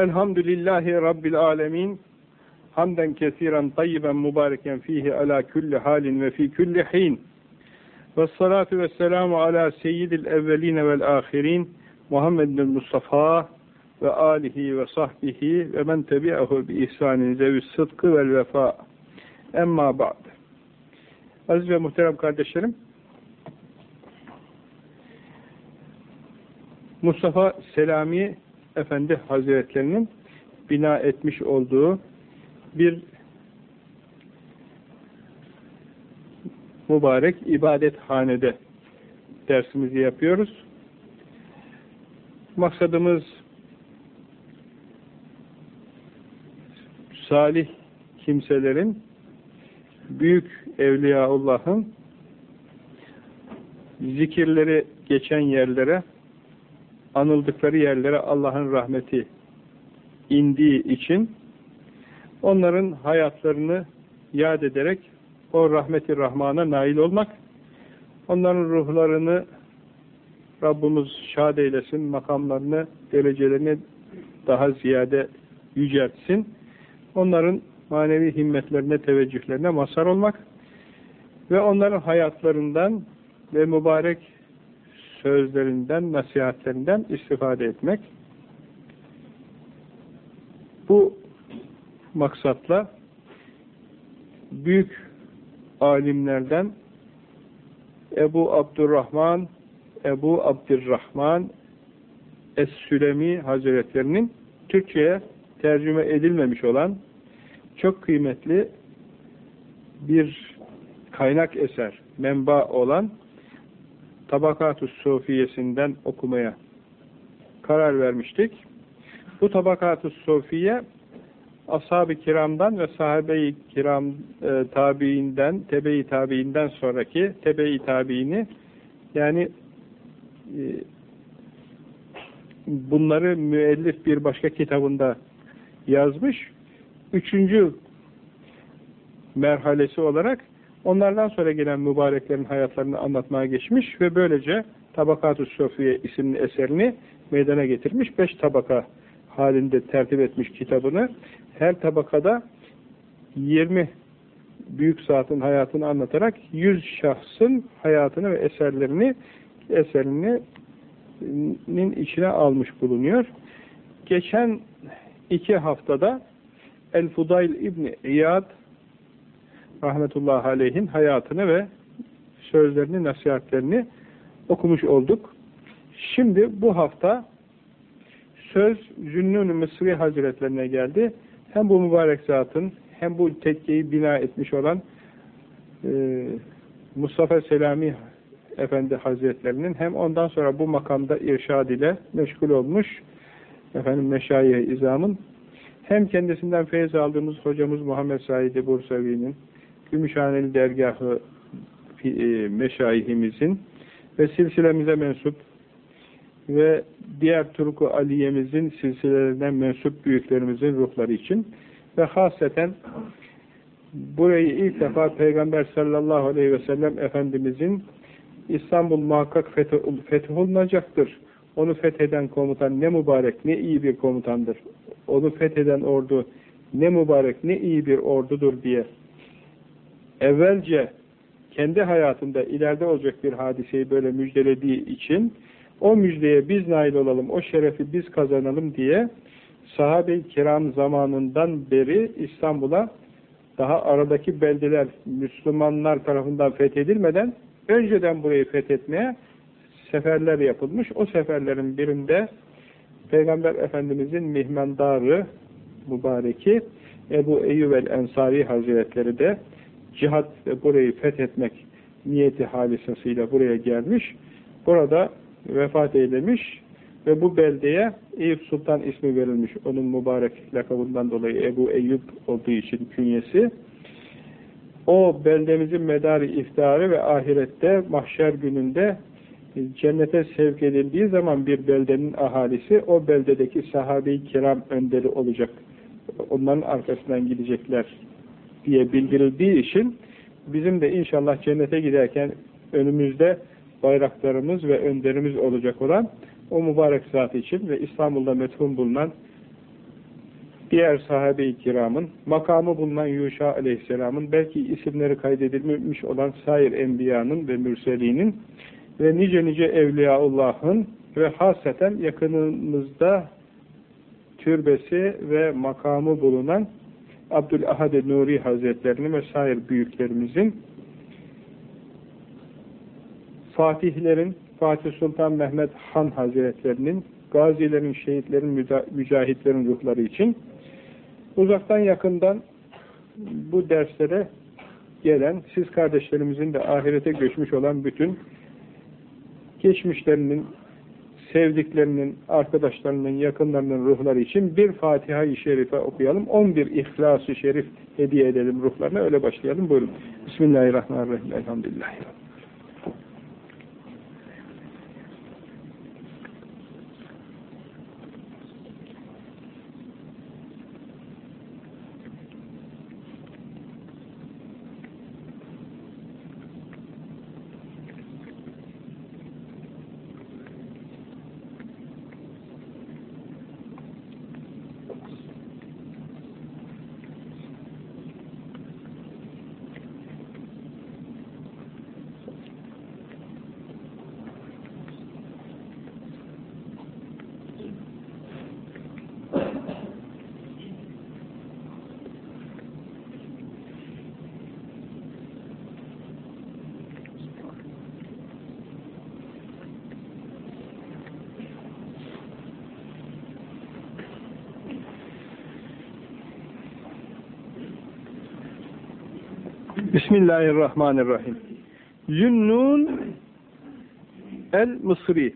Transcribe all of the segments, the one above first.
Elhamdülillahi Rabbil alemin. Hamden kesiren tayyiben mübareken fihi ala kulli halin ve fi kulli hin. Ve salatu ve selamu ala seyyidil evveline vel ahirin. Muhammedin Mustafa ve alihi ve sahbihi ve men tebi'ahu bi ihsanin zevis sıdkı vel vefa. Emma ba'd. Aziz ve muhterem kardeşlerim, Mustafa Selami Efendi Hazretlerinin bina etmiş olduğu bir mübarek ibadethanede dersimizi yapıyoruz. Maksadımız salih kimselerin büyük Evliyaullah'ın zikirleri geçen yerlere anıldıkları yerlere Allah'ın rahmeti indiği için onların hayatlarını yad ederek o rahmeti rahmana nail olmak, onların ruhlarını Rabbimiz şad eylesin, makamlarını, derecelerini daha ziyade yüceltsin, onların manevi himmetlerine, teveccühlerine mazhar olmak ve onların hayatlarından ve mübarek sözlerinden, nasihatlerinden istifade etmek. Bu maksatla büyük alimlerden Ebu Abdurrahman Ebu Abdurrahman Es-Sülemi Hazretlerinin Türkçe'ye tercüme edilmemiş olan çok kıymetli bir kaynak eser, menba olan Tabakat-ı Sofiyesinden okumaya karar vermiştik. Bu Tabakat-ı Sofiye ashab-ı kiramdan ve sahabe-i kiram e, tabiinden, tebe-i tabiinden sonraki tebe-i tabiini yani e, bunları müellif bir başka kitabında yazmış. Üçüncü merhalesi olarak onlardan sonra gelen mübareklerin hayatlarını anlatmaya geçmiş ve böylece Tabakat-ı Sofiye isimli eserini meydana getirmiş. Beş tabaka halinde tertip etmiş kitabını. Her tabakada 20 büyük saatin hayatını anlatarak 100 şahsın hayatını ve eserlerini eserinin içine almış bulunuyor. Geçen iki haftada El-Fudayl İbni İyad rahmetullahi aleyhin hayatını ve sözlerini, nasihatlerini okumuş olduk. Şimdi bu hafta söz Zünnun-ı Mısri Hazretlerine geldi. Hem bu mübarek zatın hem bu tekkeyi bina etmiş olan e, Mustafa Selami Efendi Hazretlerinin hem ondan sonra bu makamda irşad ile meşgul olmuş efendim meşayih izamın hem kendisinden feyiz aldığımız hocamız Muhammed Said Bursavi'nin Gümüşhaneli dergahı e, meşayihimizin ve silsilemize mensup ve diğer Turku Aliye'mizin silsilelerine mensup büyüklerimizin ruhları için ve haseten burayı ilk defa Peygamber sallallahu aleyhi ve sellem Efendimizin İstanbul muhakkak fetholunacaktır. Onu fetheden komutan ne mübarek, ne iyi bir komutandır. Onu fetheden ordu ne mübarek, ne iyi bir ordudur diye evvelce kendi hayatında ileride olacak bir hadiseyi böyle müjdelediği için o müjdeye biz nail olalım, o şerefi biz kazanalım diye sahabe-i kiram zamanından beri İstanbul'a daha aradaki beldeler Müslümanlar tarafından fethedilmeden önceden burayı fethetmeye seferler yapılmış. O seferlerin birinde Peygamber Efendimizin mihmendarı mübareki Ebu Eyyub el-Ensari Hazretleri de cihat ve burayı fethetmek niyeti halisasıyla buraya gelmiş. Burada vefat eylemiş ve bu beldeye Eyüp Sultan ismi verilmiş. Onun mübarek lakabından dolayı Ebu Eyyub olduğu için künyesi. O beldemizin medarı iftiharı ve ahirette mahşer gününde cennete sevk edildiği zaman bir beldenin ahalisi o beldedeki sahabe-i kiram önderi olacak. Onların arkasından gidecekler diye bildirildiği için bizim de inşallah cennete giderken önümüzde bayraklarımız ve önderimiz olacak olan o mübarek zat için ve İstanbul'da methun bulunan diğer sahabe-i kiramın, makamı bulunan Yuşa aleyhisselamın, belki isimleri kaydedilmiş olan sair enbiyanın ve mürselinin ve nice nice Evliyaullah'ın ve hasreten yakınımızda türbesi ve makamı bulunan Abdülahad Nuri Hazretlerini ve sair büyüklerimizin Fatihlerin, Fatih Sultan Mehmet Han Hazretlerinin, gazilerin, şehitlerin, mücahitlerin ruhları için uzaktan yakından bu derslere gelen, siz kardeşlerimizin de ahirete göçmüş olan bütün geçmişlerinin, sevdiklerinin, arkadaşlarının, yakınlarının ruhları için bir Fatiha-i Şerife okuyalım. 11 İhlas-ı Şerif hediye edelim ruhlarına. Öyle başlayalım. Buyurun. Bismillahirrahmanirrahim. Elhamdülillah. Bismillahirrahmanirrahim. Zünnun el-Mısri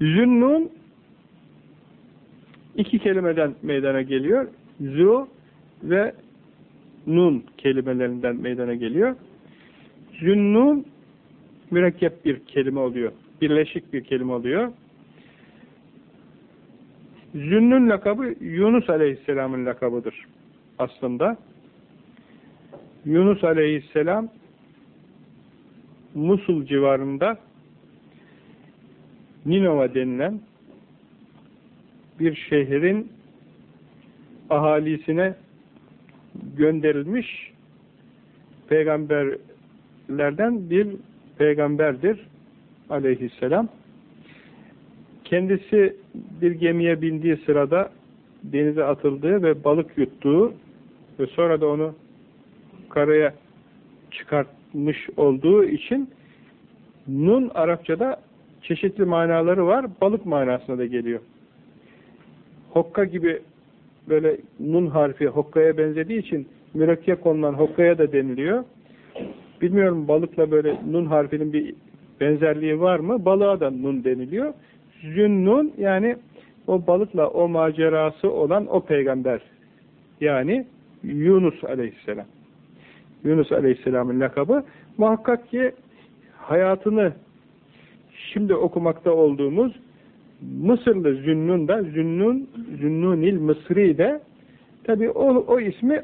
Zünnun iki kelimeden meydana geliyor. Zü ve nun kelimelerinden meydana geliyor. Zünnun mürekkep bir kelime oluyor. Birleşik bir kelime oluyor. Zünnün lakabı Yunus Aleyhisselam'ın lakabıdır aslında. Yunus Aleyhisselam Musul civarında Ninova denilen bir şehrin ahalisine gönderilmiş peygamberlerden bir peygamberdir aleyhisselam. Kendisi bir gemiye bindiği sırada denize atıldığı ve balık yuttuğu ve sonra da onu karaya çıkartmış olduğu için Nun Arapçada çeşitli manaları var. Balık manasına da geliyor. Hokka gibi böyle Nun harfi Hokka'ya benzediği için mürekkep konulan Hokka'ya da deniliyor. Bilmiyorum balıkla böyle Nun harfinin bir benzerliği var mı? Balığa da Nun deniliyor. Zünnun yani o balıkla o macerası olan o peygamber. Yani Yunus aleyhisselam. Yunus aleyhisselamın lakabı. Muhakkak ki hayatını şimdi okumakta olduğumuz Mısırlı Zünnun da Zünnun, Zünnunil Mısri de tabi o, o ismi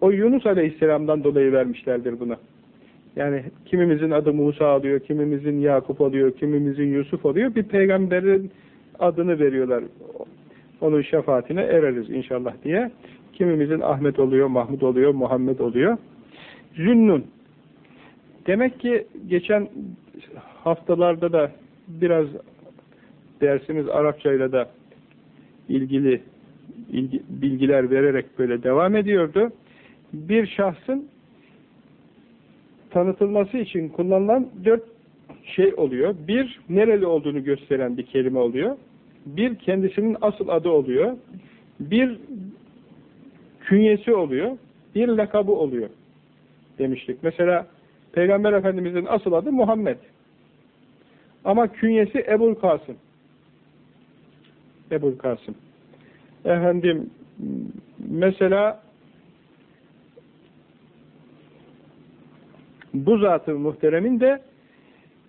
o Yunus aleyhisselamdan dolayı vermişlerdir buna. Yani kimimizin adı Musa oluyor, kimimizin Yakup oluyor, kimimizin Yusuf oluyor. Bir peygamberin adını veriyorlar. Onun şefaatine ereriz inşallah diye. Kimimizin Ahmet oluyor, Mahmud oluyor, Muhammed oluyor. Zünnun. Demek ki geçen haftalarda da biraz dersimiz Arapçayla da ilgili ilgi, bilgiler vererek böyle devam ediyordu. Bir şahsın tanıtılması için kullanılan dört şey oluyor. Bir, nereli olduğunu gösteren bir kelime oluyor. Bir, kendisinin asıl adı oluyor. Bir, künyesi oluyor. Bir, lakabı oluyor demiştik. Mesela Peygamber Efendimiz'in asıl adı Muhammed. Ama künyesi Ebul Kasım. Ebul Kasım. Efendim mesela bu zatı muhteremin de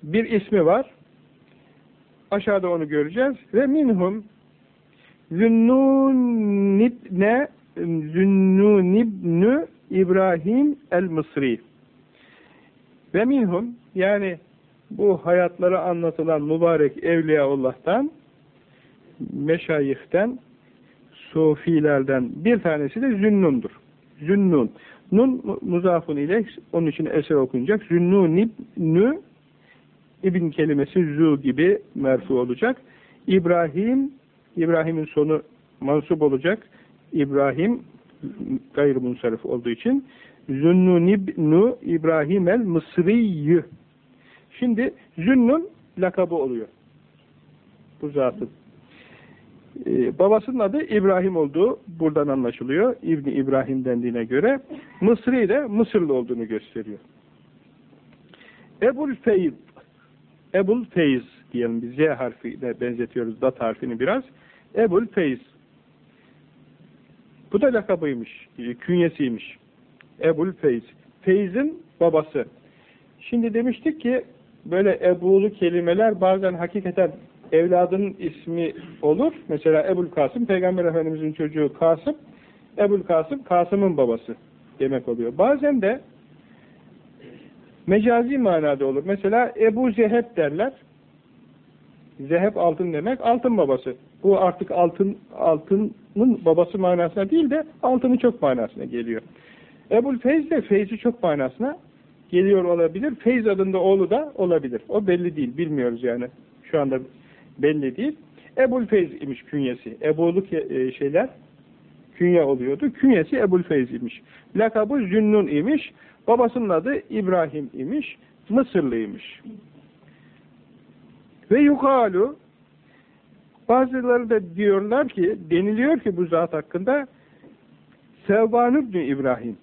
bir ismi var. Aşağıda onu göreceğiz. Ve minhum Zünnunibne Zünnunibnü İbrahim el-Mısri ve minhum yani bu hayatları anlatılan mübarek Evliyaullah'tan, meşayihten, sufilerden bir tanesi de Zünnun'dur. Zünnun. Nun muzafun ile onun için eser okunacak. Zünnun ibnü İbn kelimesi zu gibi merfu olacak. İbrahim, İbrahim'in sonu mansup olacak. İbrahim gayrimunsarif olduğu için Zünnun ibnu İbrahim el Mısriyyü. Şimdi Zünnun lakabı oluyor. Bu zatın. Ee, babasının adı İbrahim olduğu buradan anlaşılıyor. İbni İbrahim dendiğine göre. Mısri de Mısırlı olduğunu gösteriyor. Ebul Feyz Ebul Feyz diyelim biz Z harfine benzetiyoruz dat harfini biraz. Ebul Feyz. Bu da lakabıymış, künyesiymiş. Ebul Feyz. Feyz'in babası. Şimdi demiştik ki böyle ebulu kelimeler bazen hakikaten evladının ismi olur. Mesela Ebul Kasım, Peygamber Efendimiz'in çocuğu Kasım, Ebul Kasım, Kasım'ın babası demek oluyor. Bazen de mecazi manada olur. Mesela Ebu Zeheb derler. Zeheb altın demek, altın babası. Bu artık altın altının babası manasına değil de altını çok manasına geliyor. Ebul Feyz de Feyz'i çok manasına geliyor olabilir. Feyz adında oğlu da olabilir. O belli değil, bilmiyoruz yani. Şu anda belli değil. Ebul Feyz imiş künyesi. Ebuluk e, şeyler künye oluyordu. Künyesi Ebul Feyz imiş. Lakabı Zünnun imiş. Babasının adı İbrahim imiş. Mısırlıymış. Ve yukalu bazıları da diyorlar ki, deniliyor ki bu zat hakkında Sevban İbni İbrahim.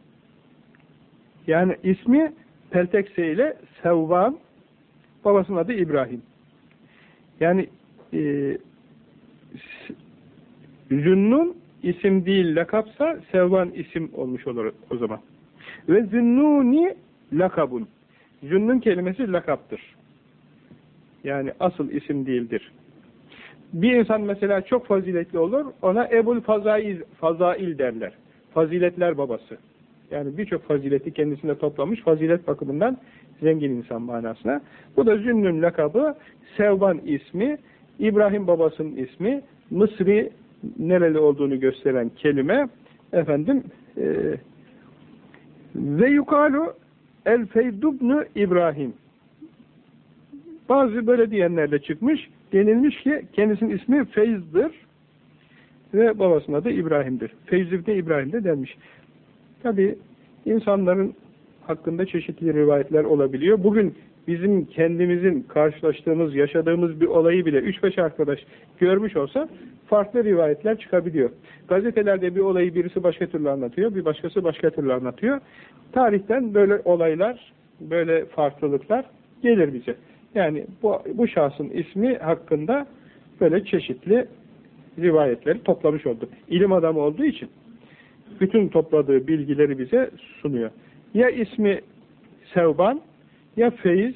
Yani ismi Peltekse ile Sevban, babasının adı İbrahim. Yani e, Zünnun isim değil lakapsa Sevban isim olmuş olur o zaman. Ve Zünnuni lakabun. Zünnun kelimesi lakaptır. Yani asıl isim değildir. Bir insan mesela çok faziletli olur, ona Ebul Fazail, Fazail derler. Faziletler babası. Yani birçok fazileti kendisinde toplamış, fazilet bakımından zengin insan manasına. Bu da Zünnün lakabı, Sevban ismi, İbrahim babasının ismi, Mısri nereli olduğunu gösteren kelime, efendim, e, ve yukalu el feydubnu İbrahim. Bazı böyle diyenler de çıkmış, denilmiş ki kendisinin ismi Feyz'dir ve babasının adı İbrahim'dir. Feyz İbni İbrahim de denmiş. Tabi insanların hakkında çeşitli rivayetler olabiliyor. Bugün bizim kendimizin karşılaştığımız, yaşadığımız bir olayı bile 3-5 arkadaş görmüş olsa farklı rivayetler çıkabiliyor. Gazetelerde bir olayı birisi başka türlü anlatıyor, bir başkası başka türlü anlatıyor. Tarihten böyle olaylar, böyle farklılıklar gelir bize. Yani bu, bu şahsın ismi hakkında böyle çeşitli rivayetleri toplamış oldu. İlim adamı olduğu için bütün topladığı bilgileri bize sunuyor. Ya ismi Sevban, ya Feyiz,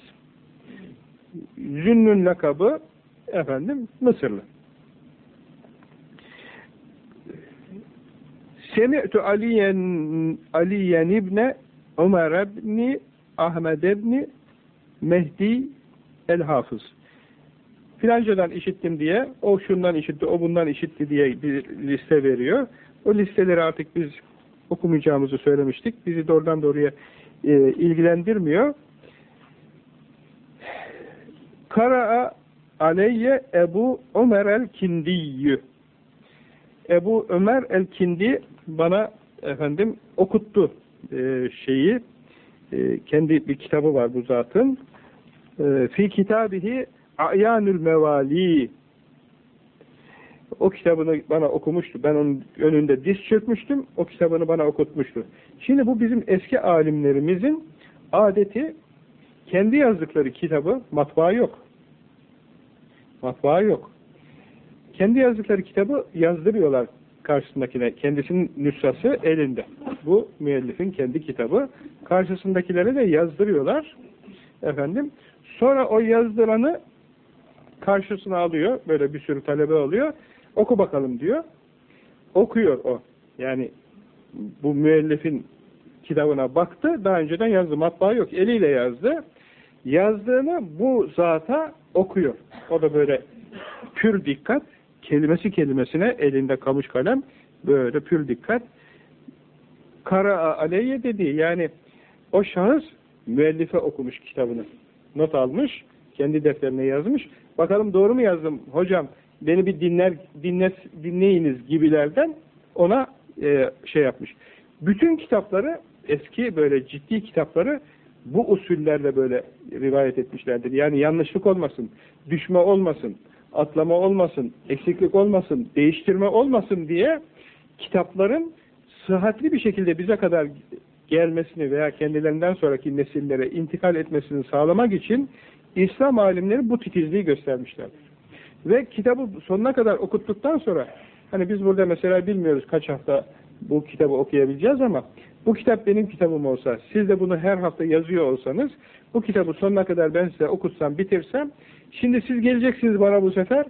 Zünnün lakabı efendim Mısırlı. Semi'tu Aliyen Aliyen İbne Ömer ibni Ahmed ibni Mehdi el-Hafız. Filancadan işittim diye, o şundan işitti, o bundan işitti diye bir liste veriyor. O listeleri artık biz okumayacağımızı söylemiştik. Bizi doğrudan doğruya e, ilgilendirmiyor. Kara'a aleyye Ebu Ömer el-Kindiyyü. Ebu Ömer el-Kindi bana efendim okuttu e, şeyi. E, kendi bir kitabı var bu zatın. E, fi kitabihi A'yanül Mevali o kitabını bana okumuştu. Ben onun önünde diz çökmüştüm. O kitabını bana okutmuştu. Şimdi bu bizim eski alimlerimizin adeti kendi yazdıkları kitabı matbaa yok. Matbaa yok. Kendi yazdıkları kitabı yazdırıyorlar karşısındakine. Kendisinin nüshası elinde. Bu müellifin kendi kitabı. Karşısındakilere de yazdırıyorlar. Efendim. Sonra o yazdıranı karşısına alıyor. Böyle bir sürü talebe alıyor. Oku bakalım diyor. Okuyor o. Yani bu müellifin kitabına baktı. Daha önceden yazdı. Matbaa yok. Eliyle yazdı. Yazdığını bu zata okuyor. O da böyle pür dikkat, kelimesi kelimesine elinde kamış kalem, böyle pür dikkat. Kara aleyye dedi. Yani o şahıs müellife okumuş kitabını. Not almış, kendi defterine yazmış. Bakalım doğru mu yazdım hocam? Beni bir dinler, dinles, dinleyiniz gibilerden ona e, şey yapmış. Bütün kitapları, eski böyle ciddi kitapları bu usullerle böyle rivayet etmişlerdir. Yani yanlışlık olmasın, düşme olmasın, atlama olmasın, eksiklik olmasın, değiştirme olmasın diye kitapların sıhhatli bir şekilde bize kadar gelmesini veya kendilerinden sonraki nesillere intikal etmesini sağlamak için İslam alimleri bu titizliği göstermişlerdir. Ve kitabı sonuna kadar okuttuktan sonra hani biz burada mesela bilmiyoruz kaç hafta bu kitabı okuyabileceğiz ama bu kitap benim kitabım olsa, siz de bunu her hafta yazıyor olsanız, bu kitabı sonuna kadar ben size okutsam, bitirsem, şimdi siz geleceksiniz bana bu sefer,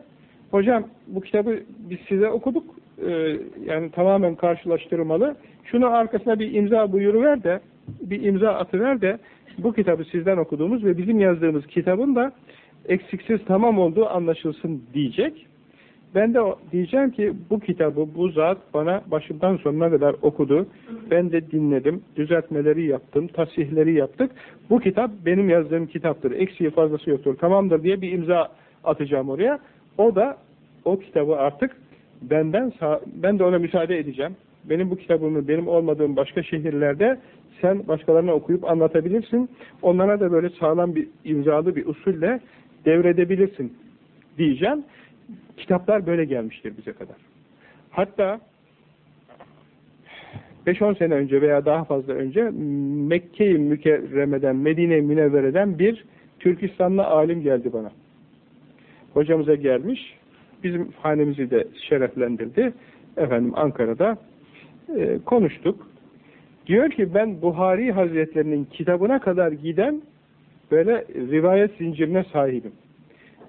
hocam bu kitabı biz size okuduk, ee, yani tamamen karşılaştırmalı, şunu arkasına bir imza buyuruver de, bir imza atıver de, bu kitabı sizden okuduğumuz ve bizim yazdığımız kitabın da eksiksiz tamam olduğu anlaşılsın diyecek. Ben de diyeceğim ki bu kitabı bu zat bana başından sonuna kadar okudu. Ben de dinledim, düzeltmeleri yaptım, tasihleri yaptık. Bu kitap benim yazdığım kitaptır. Eksiği fazlası yoktur. Tamamdır diye bir imza atacağım oraya. O da o kitabı artık benden ben de ona müsaade edeceğim. Benim bu kitabımı benim olmadığım başka şehirlerde sen başkalarına okuyup anlatabilirsin. Onlara da böyle sağlam bir imzalı bir usulle devredebilirsin diyeceğim. Kitaplar böyle gelmiştir bize kadar. Hatta 5-10 sene önce veya daha fazla önce Mekke-i Mükerreme'den, Medine-i Münevvere'den bir Türkistanlı alim geldi bana. Hocamıza gelmiş, bizim hanemizi de şereflendirdi. Efendim Ankara'da e, konuştuk. Diyor ki ben Buhari Hazretlerinin kitabına kadar giden böyle rivayet zincirine sahibim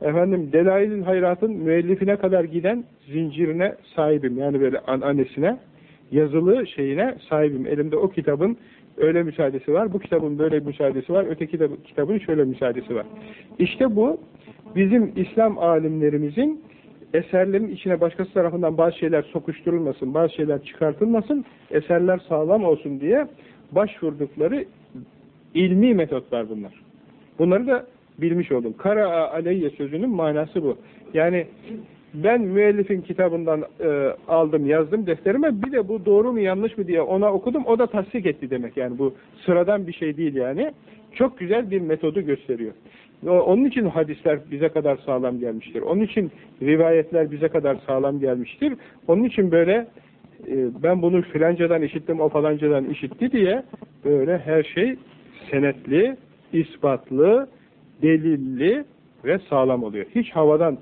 efendim Delail-i Hayrat'ın müellifine kadar giden zincirine sahibim. Yani böyle annesine yazılı şeyine sahibim. Elimde o kitabın öyle müsaadesi var. Bu kitabın böyle müsaadesi var. Öteki de, kitabın şöyle müsaadesi var. İşte bu bizim İslam alimlerimizin eserlerin içine başkası tarafından bazı şeyler sokuşturulmasın, bazı şeyler çıkartılmasın, eserler sağlam olsun diye başvurdukları ilmi metotlar bunlar. Bunları da bilmiş oldum. Kara aleyye sözünün manası bu. Yani ben müellifin kitabından e, aldım, yazdım defterime. Bir de bu doğru mu yanlış mı diye ona okudum. O da tasdik etti demek. Yani bu sıradan bir şey değil yani. Çok güzel bir metodu gösteriyor. Onun için hadisler bize kadar sağlam gelmiştir. Onun için rivayetler bize kadar sağlam gelmiştir. Onun için böyle e, ben bunu filancadan işittim, o falancadan işitti diye böyle her şey senetli, ispatlı, delilli ve sağlam oluyor. Hiç havadan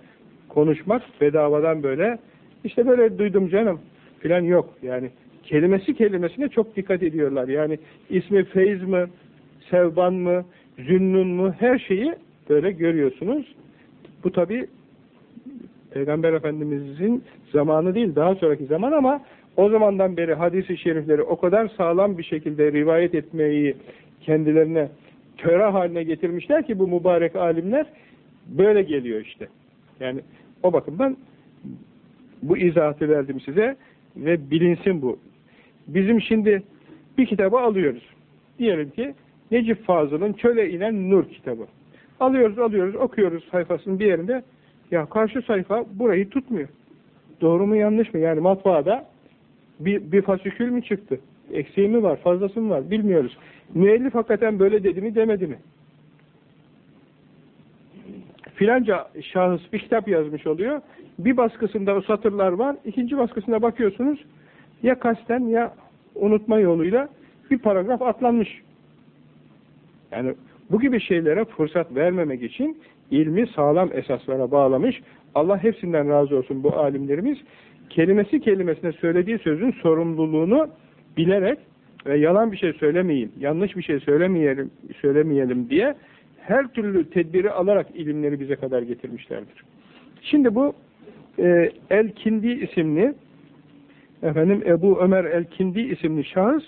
konuşmak bedavadan böyle işte böyle duydum canım filan yok. Yani kelimesi kelimesine çok dikkat ediyorlar. Yani ismi Feyz mi, Sevban mı, Zünnun mu her şeyi böyle görüyorsunuz. Bu tabi Peygamber Efendimizin zamanı değil daha sonraki zaman ama o zamandan beri hadisi şerifleri o kadar sağlam bir şekilde rivayet etmeyi kendilerine töre haline getirmişler ki bu mübarek alimler böyle geliyor işte. Yani o bakımdan bu izahatı verdim size ve bilinsin bu. Bizim şimdi bir kitabı alıyoruz. Diyelim ki Necip Fazıl'ın Çöle inen Nur kitabı. Alıyoruz alıyoruz okuyoruz sayfasının bir yerinde ya karşı sayfa burayı tutmuyor. Doğru mu yanlış mı? Yani matbaada bir, bir fasikül mü çıktı? Eksiği mi var? Fazlası mı var? Bilmiyoruz. Müellif hakikaten böyle dedi mi demedi mi? Filanca şahıs bir kitap yazmış oluyor. Bir baskısında o satırlar var. ikinci baskısında bakıyorsunuz ya kasten ya unutma yoluyla bir paragraf atlanmış. Yani bu gibi şeylere fırsat vermemek için ilmi sağlam esaslara bağlamış. Allah hepsinden razı olsun bu alimlerimiz. Kelimesi kelimesine söylediği sözün sorumluluğunu bilerek ve yalan bir şey söylemeyeyim, yanlış bir şey söylemeyelim, söylemeyelim diye her türlü tedbiri alarak ilimleri bize kadar getirmişlerdir. Şimdi bu e, El-Kindi isimli efendim Ebu Ömer El-Kindi isimli şahıs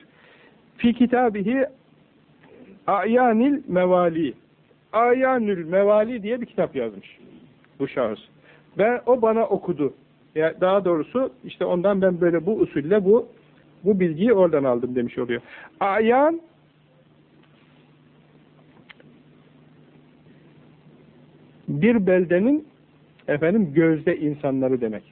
fi kitabihi A'yanil Mevali Ayanül Mevali diye bir kitap yazmış bu şahıs. Ve o bana okudu. Ya daha doğrusu işte ondan ben böyle bu usulle bu bu bilgiyi oradan aldım demiş oluyor. Ayan bir beldenin efendim gözde insanları demek.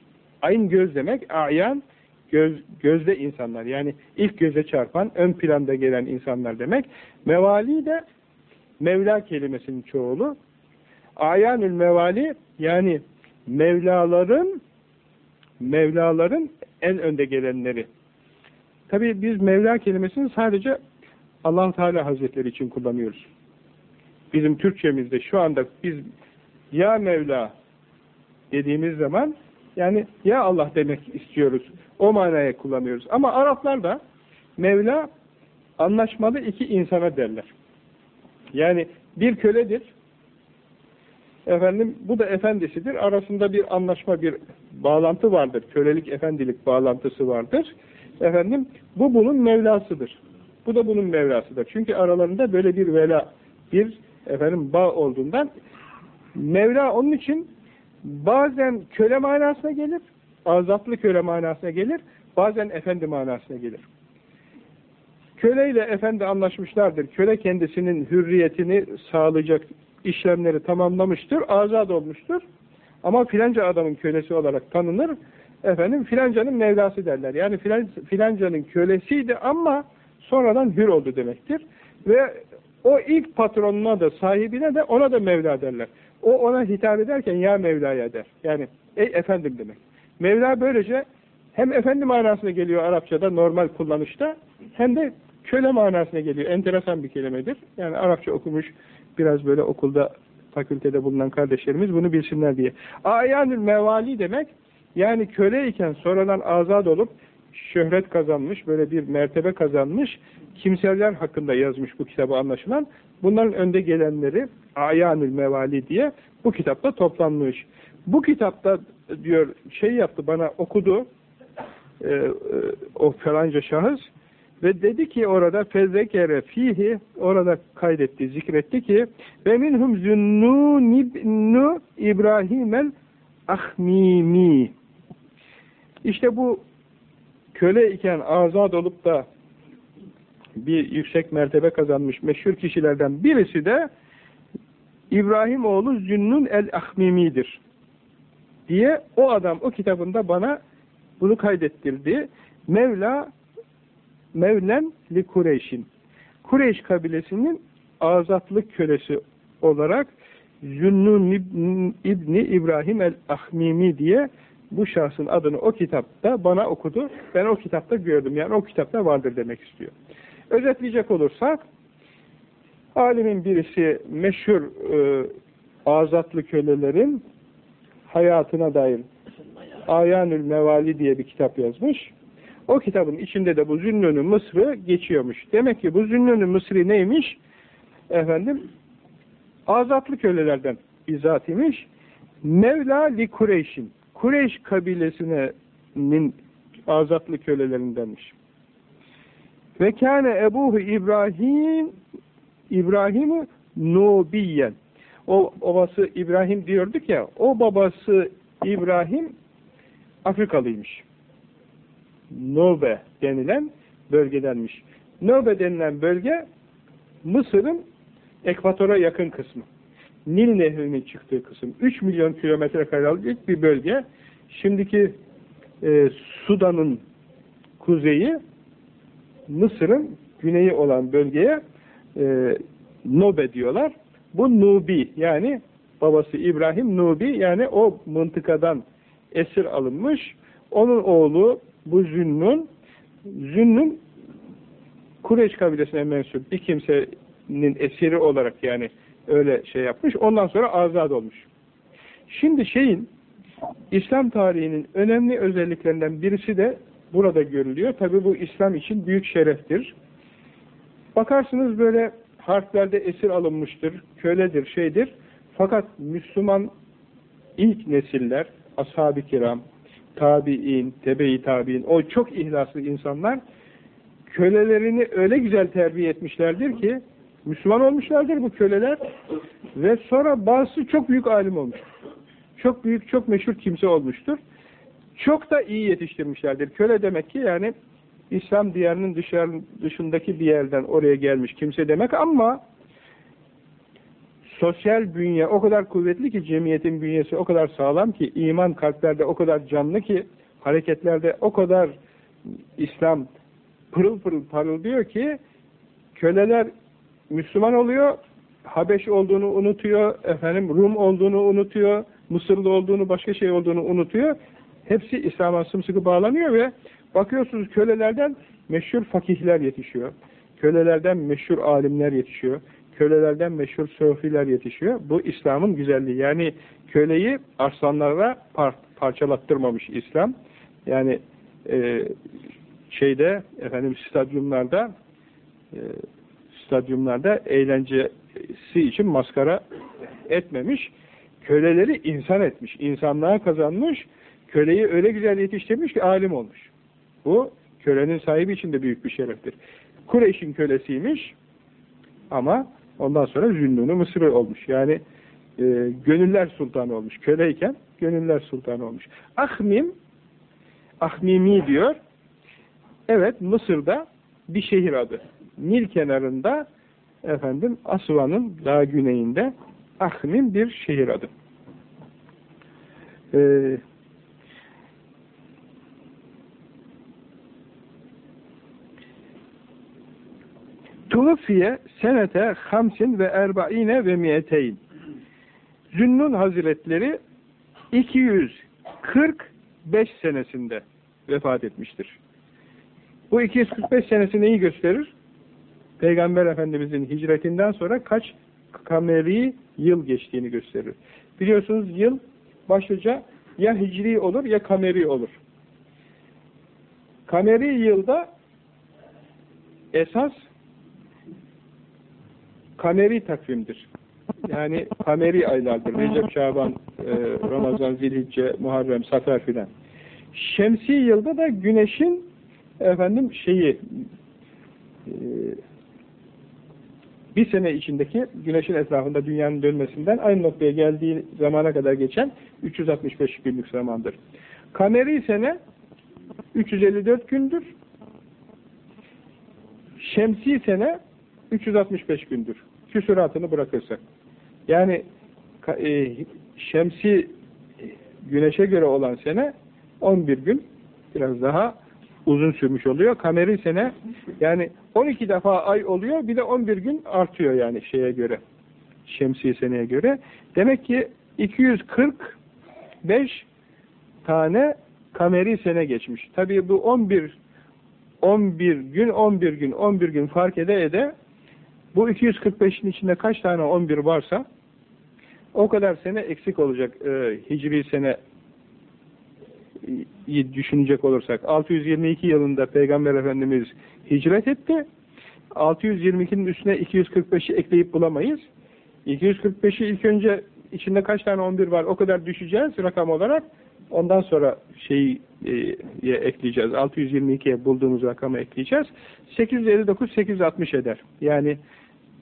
Ayın göz demek, ayan göz, gözde insanlar. Yani ilk göze çarpan, ön planda gelen insanlar demek. Mevali de Mevla kelimesinin çoğulu. Ayanül mevali yani Mevlaların Mevlaların en önde gelenleri. Tabi biz Mevla kelimesini sadece allah Teala Hazretleri için kullanıyoruz. Bizim Türkçemizde şu anda biz ya Mevla dediğimiz zaman yani ya Allah demek istiyoruz. O manaya kullanıyoruz. Ama Araplar da Mevla anlaşmalı iki insana derler. Yani bir köledir. Efendim bu da efendisidir. Arasında bir anlaşma, bir bağlantı vardır. Kölelik, efendilik bağlantısı vardır. Efendim bu bunun Mevlasıdır. Bu da bunun Mevlasıdır. Çünkü aralarında böyle bir vela, bir efendim bağ olduğundan Mevla onun için bazen köle manasına gelir, azatlı köle manasına gelir, bazen efendi manasına gelir. Köle ile efendi anlaşmışlardır. Köle kendisinin hürriyetini sağlayacak işlemleri tamamlamıştır, azat olmuştur. Ama filanca adamın kölesi olarak tanınır. Efendim filancanın mevlası derler. Yani filan, filancanın kölesiydi ama sonradan hür oldu demektir. Ve o ilk patronuna da sahibine de ona da Mevla derler. O ona hitap ederken ya Mevla'ya der. Yani ey efendim demek. Mevla böylece hem efendi manasına geliyor Arapçada normal kullanışta hem de köle manasına geliyor. Enteresan bir kelimedir. Yani Arapça okumuş biraz böyle okulda fakültede bulunan kardeşlerimiz bunu bilsinler diye. Ayanül mevali demek yani köle iken sonradan azat olup şöhret kazanmış, böyle bir mertebe kazanmış kimseler hakkında yazmış bu kitabı anlaşılan. Bunların önde gelenleri Ayanül Mevali diye bu kitapta toplanmış. Bu kitapta diyor şey yaptı bana okudu e, e, o falanca şahıs ve dedi ki orada fezekere fihi orada kaydetti, zikretti ki ve minhum zünnun ibnu İbrahimel ahmimi işte bu köle iken azad olup da bir yüksek mertebe kazanmış meşhur kişilerden birisi de İbrahim oğlu Zünnun el-Ahmimi'dir diye o adam o kitabında bana bunu kaydettirdi. Mevla Mevlen li Kureyş'in Kureyş kabilesinin azatlık kölesi olarak Zünnun İbni İbrahim el-Ahmimi diye bu şahsın adını o kitapta bana okudu. Ben o kitapta gördüm. Yani o kitapta vardır demek istiyor. Özetleyecek olursak alimin birisi meşhur e, azatlı kölelerin hayatına dair Ayanül Mevali diye bir kitap yazmış. O kitabın içinde de bu Zünnünü Mısır'ı geçiyormuş. Demek ki bu Zünnünü Mısır'ı neymiş? Efendim azatlı kölelerden bizzat imiş. Mevla li Kureyş'in. Kureyş kabilesinin azatlı kölelerindenmiş. Ve kâne ebuhu İbrahim İbrahim'i Nubiyen. O babası İbrahim diyorduk ya, o babası İbrahim Afrikalıymış. Nobe denilen bölgedenmiş. Nobe denilen bölge Mısır'ın ekvatora yakın kısmı. Nil Nehri'nin çıktığı kısım. 3 milyon kilometre karelik bir bölge. Şimdiki e, Sudan'ın kuzeyi Mısır'ın güneyi olan bölgeye e, Nobe diyorlar. Bu Nubi yani babası İbrahim Nubi yani o mıntıkadan esir alınmış. Onun oğlu bu Zünnun Zünnun Kureyş kabilesine mensup bir kimsenin esiri olarak yani öyle şey yapmış. Ondan sonra azad olmuş. Şimdi şeyin İslam tarihinin önemli özelliklerinden birisi de burada görülüyor. Tabi bu İslam için büyük şereftir. Bakarsınız böyle harflerde esir alınmıştır, köledir, şeydir. Fakat Müslüman ilk nesiller, ashab-ı kiram, tabi'in, tebe-i tabi'in, o çok ihlaslı insanlar kölelerini öyle güzel terbiye etmişlerdir ki Müslüman olmuşlardır bu köleler. Ve sonra bazısı çok büyük alim olmuş. Çok büyük, çok meşhur kimse olmuştur. Çok da iyi yetiştirmişlerdir. Köle demek ki yani İslam diyarının dışarı, dışındaki bir yerden oraya gelmiş kimse demek ama sosyal bünye o kadar kuvvetli ki cemiyetin bünyesi o kadar sağlam ki iman kalplerde o kadar canlı ki hareketlerde o kadar İslam pırıl pırıl parıldıyor ki köleler Müslüman oluyor Habeş olduğunu unutuyor efendim Rum olduğunu unutuyor Mısırlı olduğunu başka şey olduğunu unutuyor hepsi İslam'a sımsıkı bağlanıyor ve bakıyorsunuz kölelerden meşhur fakihler yetişiyor kölelerden meşhur alimler yetişiyor kölelerden meşhur sofiler yetişiyor. Bu İslam'ın güzelliği. Yani köleyi arslanlara par parçalattırmamış İslam. Yani e, şeyde efendim stadyumlarda e, stadyumlarda eğlencesi için maskara etmemiş. Köleleri insan etmiş. insanlığa kazanmış. Köleyi öyle güzel yetiştirmiş ki alim olmuş. Bu kölenin sahibi için de büyük bir şereftir. Kureyş'in kölesiymiş ama Ondan sonra Zünnun'u Mısır'ı olmuş. Yani e, gönüller sultanı olmuş. Köleyken gönüller sultanı olmuş. Ahmim, Ahmimi diyor. Evet Mısır'da bir şehir adı. Nil kenarında efendim Asvan'ın daha güneyinde Ahmim bir şehir adı. Ee, Tuğfiye senete hamsin ve erbaine ve miyeteyn. Zünnun Hazretleri 245 senesinde vefat etmiştir. Bu 245 senesi neyi gösterir? Peygamber Efendimizin hicretinden sonra kaç kameri yıl geçtiğini gösterir. Biliyorsunuz yıl başlıca ya hicri olur ya kameri olur. Kameri yılda esas kameri takvimdir. Yani kameri aylardır. Recep, Şaban, e, Ramazan, Zilhicce, Muharrem, Safer filan. Şemsi yılda da güneşin efendim şeyi e, bir sene içindeki güneşin etrafında dünyanın dönmesinden aynı noktaya geldiği zamana kadar geçen 365 günlük zamandır. Kameri sene 354 gündür. Şemsi sene 365 gündür küsuratını bırakırsak. Yani e, şemsi güneşe göre olan sene 11 gün biraz daha uzun sürmüş oluyor. Kameri sene yani 12 defa ay oluyor bir de 11 gün artıyor yani şeye göre. Şemsi seneye göre. Demek ki 245 tane kameri sene geçmiş. Tabii bu 11 11 gün 11 gün 11 gün fark ede ede bu 245'in içinde kaç tane 11 varsa o kadar sene eksik olacak e, hicri sene düşünecek olursak. 622 yılında Peygamber Efendimiz hicret etti. 622'nin üstüne 245'i ekleyip bulamayız. 245'i ilk önce içinde kaç tane 11 var o kadar düşeceğiz rakam olarak. Ondan sonra şeyi e, ekleyeceğiz. 622'ye bulduğumuz rakamı ekleyeceğiz. 859 860 eder. Yani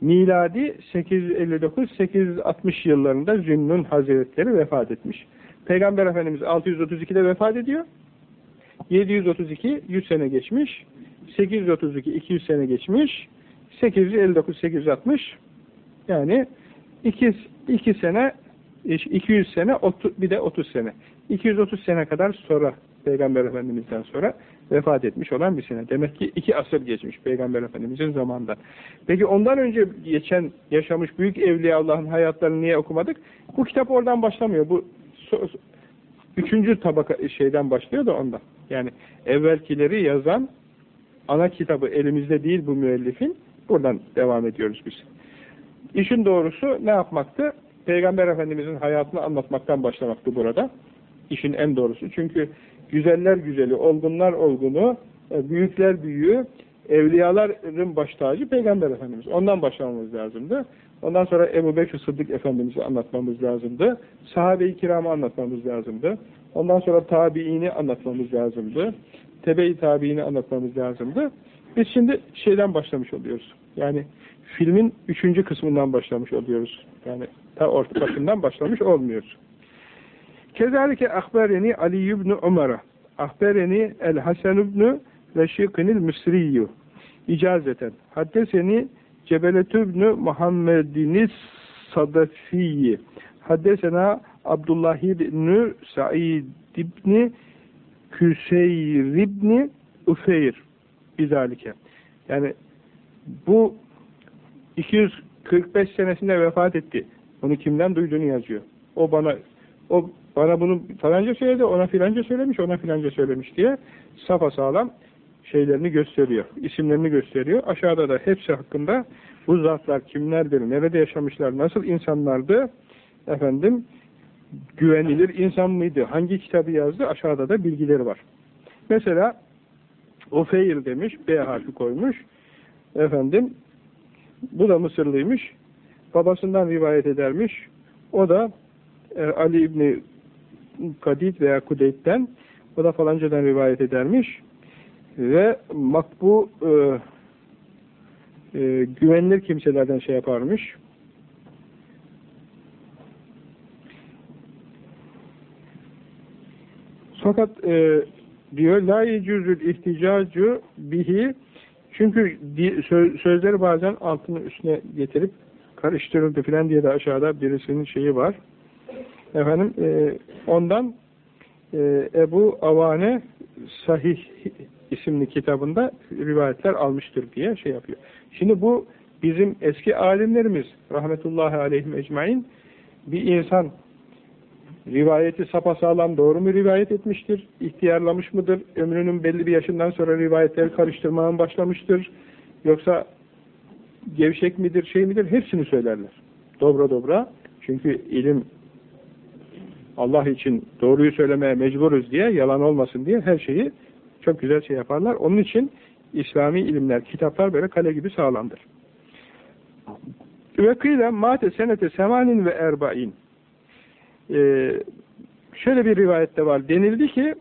miladi 859-860 yıllarında Zünnun Hazretleri vefat etmiş. Peygamber Efendimiz 632'de vefat ediyor. 732 100 sene geçmiş. 832 200 sene geçmiş. 859 860 yani 2 2 sene 200 sene bir de 30 sene. 230 sene kadar sonra Peygamber Efendimiz'den sonra vefat etmiş olan bir sene. Demek ki iki asır geçmiş Peygamber Efendimiz'in zamanında. Peki ondan önce geçen, yaşamış büyük evliya Allah'ın hayatlarını niye okumadık? Bu kitap oradan başlamıyor. Bu üçüncü tabaka şeyden başlıyor da ondan. Yani evvelkileri yazan ana kitabı elimizde değil bu müellifin. Buradan devam ediyoruz biz. İşin doğrusu ne yapmaktı? Peygamber Efendimiz'in hayatını anlatmaktan başlamaktı burada. İşin en doğrusu. Çünkü güzeller güzeli, olgunlar olgunu, e, büyükler büyüğü, evliyaların baş tacı Peygamber Efendimiz. Ondan başlamamız lazımdı. Ondan sonra Ebu Bekir Sıddık Efendimiz'i anlatmamız lazımdı. Sahabe-i kiramı anlatmamız lazımdı. Ondan sonra tabiini anlatmamız lazımdı. Tebe-i tabiini anlatmamız lazımdı. Biz şimdi şeyden başlamış oluyoruz. Yani filmin üçüncü kısmından başlamış oluyoruz. Yani ta orta başından başlamış olmuyoruz. Kezalike akbereni Ali ibn Umar'a akbereni El Hasan ibn Reşikinil Mısriyyü icazeten haddeseni Cebeletü ibn Muhammediniz Sadafiyi haddesena Abdullah ibn Said ibn Küseyr ibn Ufeyr bizalike. Yani bu 245 senesinde vefat etti. Onu kimden duyduğunu yazıyor. O bana o bana bunu falanca söyledi, ona filanca söylemiş, ona filanca söylemiş diye safa sağlam şeylerini gösteriyor. isimlerini gösteriyor. Aşağıda da hepsi hakkında bu zatlar kimlerdir, nerede yaşamışlar, nasıl insanlardı, efendim güvenilir insan mıydı, hangi kitabı yazdı, aşağıda da bilgileri var. Mesela Ofeyr demiş, B harfi koymuş. Efendim, bu da Mısırlıymış. Babasından rivayet edermiş. O da e, Ali İbni Kadid veya Kudeyt'ten o da falancadan rivayet edermiş. Ve makbu e, e, güvenilir kimselerden şey yaparmış. Fakat e, diyor la yecüzül ihticacu bihi çünkü sözleri bazen altını üstüne getirip karıştırıldı filan diye de aşağıda birisinin şeyi var. Efendim e, ondan e, Ebu Avane Sahih isimli kitabında rivayetler almıştır diye şey yapıyor. Şimdi bu bizim eski alimlerimiz rahmetullahi aleyhim ecmain bir insan rivayeti sapasağlam doğru mu rivayet etmiştir, ihtiyarlamış mıdır, ömrünün belli bir yaşından sonra rivayetleri karıştırmaya başlamıştır, yoksa gevşek midir, şey midir, hepsini söylerler. Dobra dobra, çünkü ilim Allah için doğruyu söylemeye mecburuz diye, yalan olmasın diye her şeyi çok güzel şey yaparlar. Onun için İslami ilimler, kitaplar böyle kale gibi sağlamdır. Ve kıyle mate senete semanin ve erbain ee, şöyle bir rivayette var. Denildi ki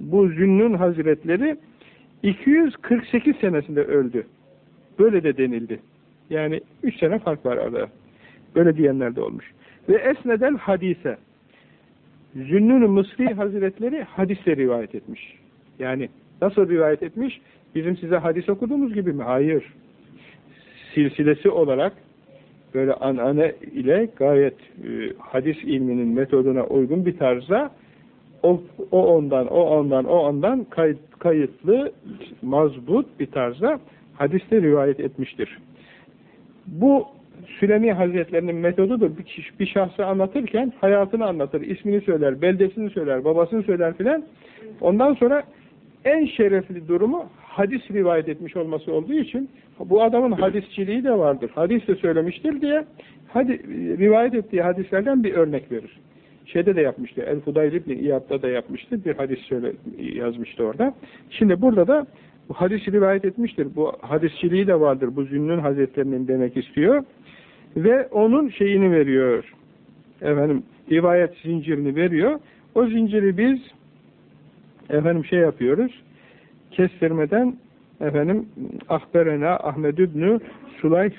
bu Zünnun Hazretleri 248 senesinde öldü. Böyle de denildi. Yani 3 sene fark var arada. Böyle diyenler de olmuş. Ve esnedel hadise. Zünnun Mısri Hazretleri hadisle rivayet etmiş. Yani nasıl rivayet etmiş? Bizim size hadis okuduğumuz gibi mi? Hayır. Silsilesi olarak böyle anane ile gayet e, hadis ilminin metoduna uygun bir tarzda o, o ondan, o ondan, o ondan kayıt, kayıtlı, mazbut bir tarzda hadiste rivayet etmiştir. Bu Sülemi Hazretlerinin metodudur. Bir, kişi, bir şahsı anlatırken hayatını anlatır, ismini söyler, beldesini söyler, babasını söyler filan. Ondan sonra en şerefli durumu hadis rivayet etmiş olması olduğu için bu adamın hadisçiliği de vardır. Hadis de söylemiştir diye hadi, rivayet ettiği hadislerden bir örnek verir. Şeyde de yapmıştı. El Fudayl İbni İyad'da da yapmıştı. Bir hadis söyle, yazmıştı orada. Şimdi burada da bu hadis rivayet etmiştir. Bu hadisçiliği de vardır. Bu Zünnün Hazretlerinin demek istiyor. Ve onun şeyini veriyor. Efendim rivayet zincirini veriyor. O zinciri biz efendim şey yapıyoruz kestirmeden efendim Ahberena Ahmed İbni Sulayh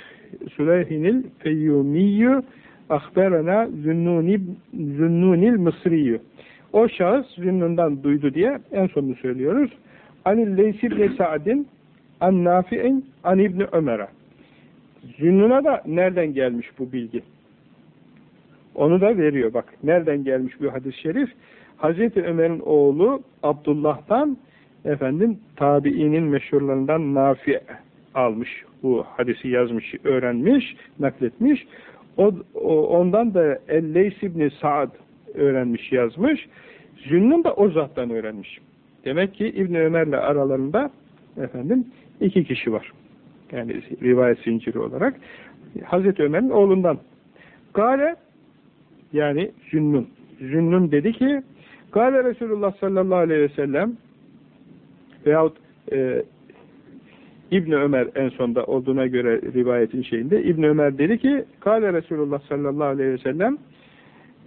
Sulayhinil Feyyumiyyü Ahberena Zünnuni Zünnunil Mısriyyü o şahıs Zünnun'dan duydu diye en sonunu söylüyoruz. Anil Leys ibn Sa'din an Nafi'in an İbni Ömer'e Zünnun'a da nereden gelmiş bu bilgi? Onu da veriyor bak. Nereden gelmiş bu hadis-i şerif? Hazreti Ömer'in oğlu Abdullah'tan efendim tabiinin meşhurlarından Nafi almış. Bu hadisi yazmış, öğrenmiş, nakletmiş. O, o ondan da El-Leys ibn Sa'd öğrenmiş, yazmış. Zünnun da o zattan öğrenmiş. Demek ki İbn Ömer'le aralarında efendim iki kişi var. Yani rivayet zinciri olarak. Hazreti Ömer'in oğlundan. Gale yani Zünnun. Zünnun dedi ki Gale Resulullah sallallahu aleyhi ve sellem veyahut e, İbn Ömer en sonda olduğuna göre rivayetin şeyinde İbn Ömer dedi ki Kale Resulullah sallallahu aleyhi ve sellem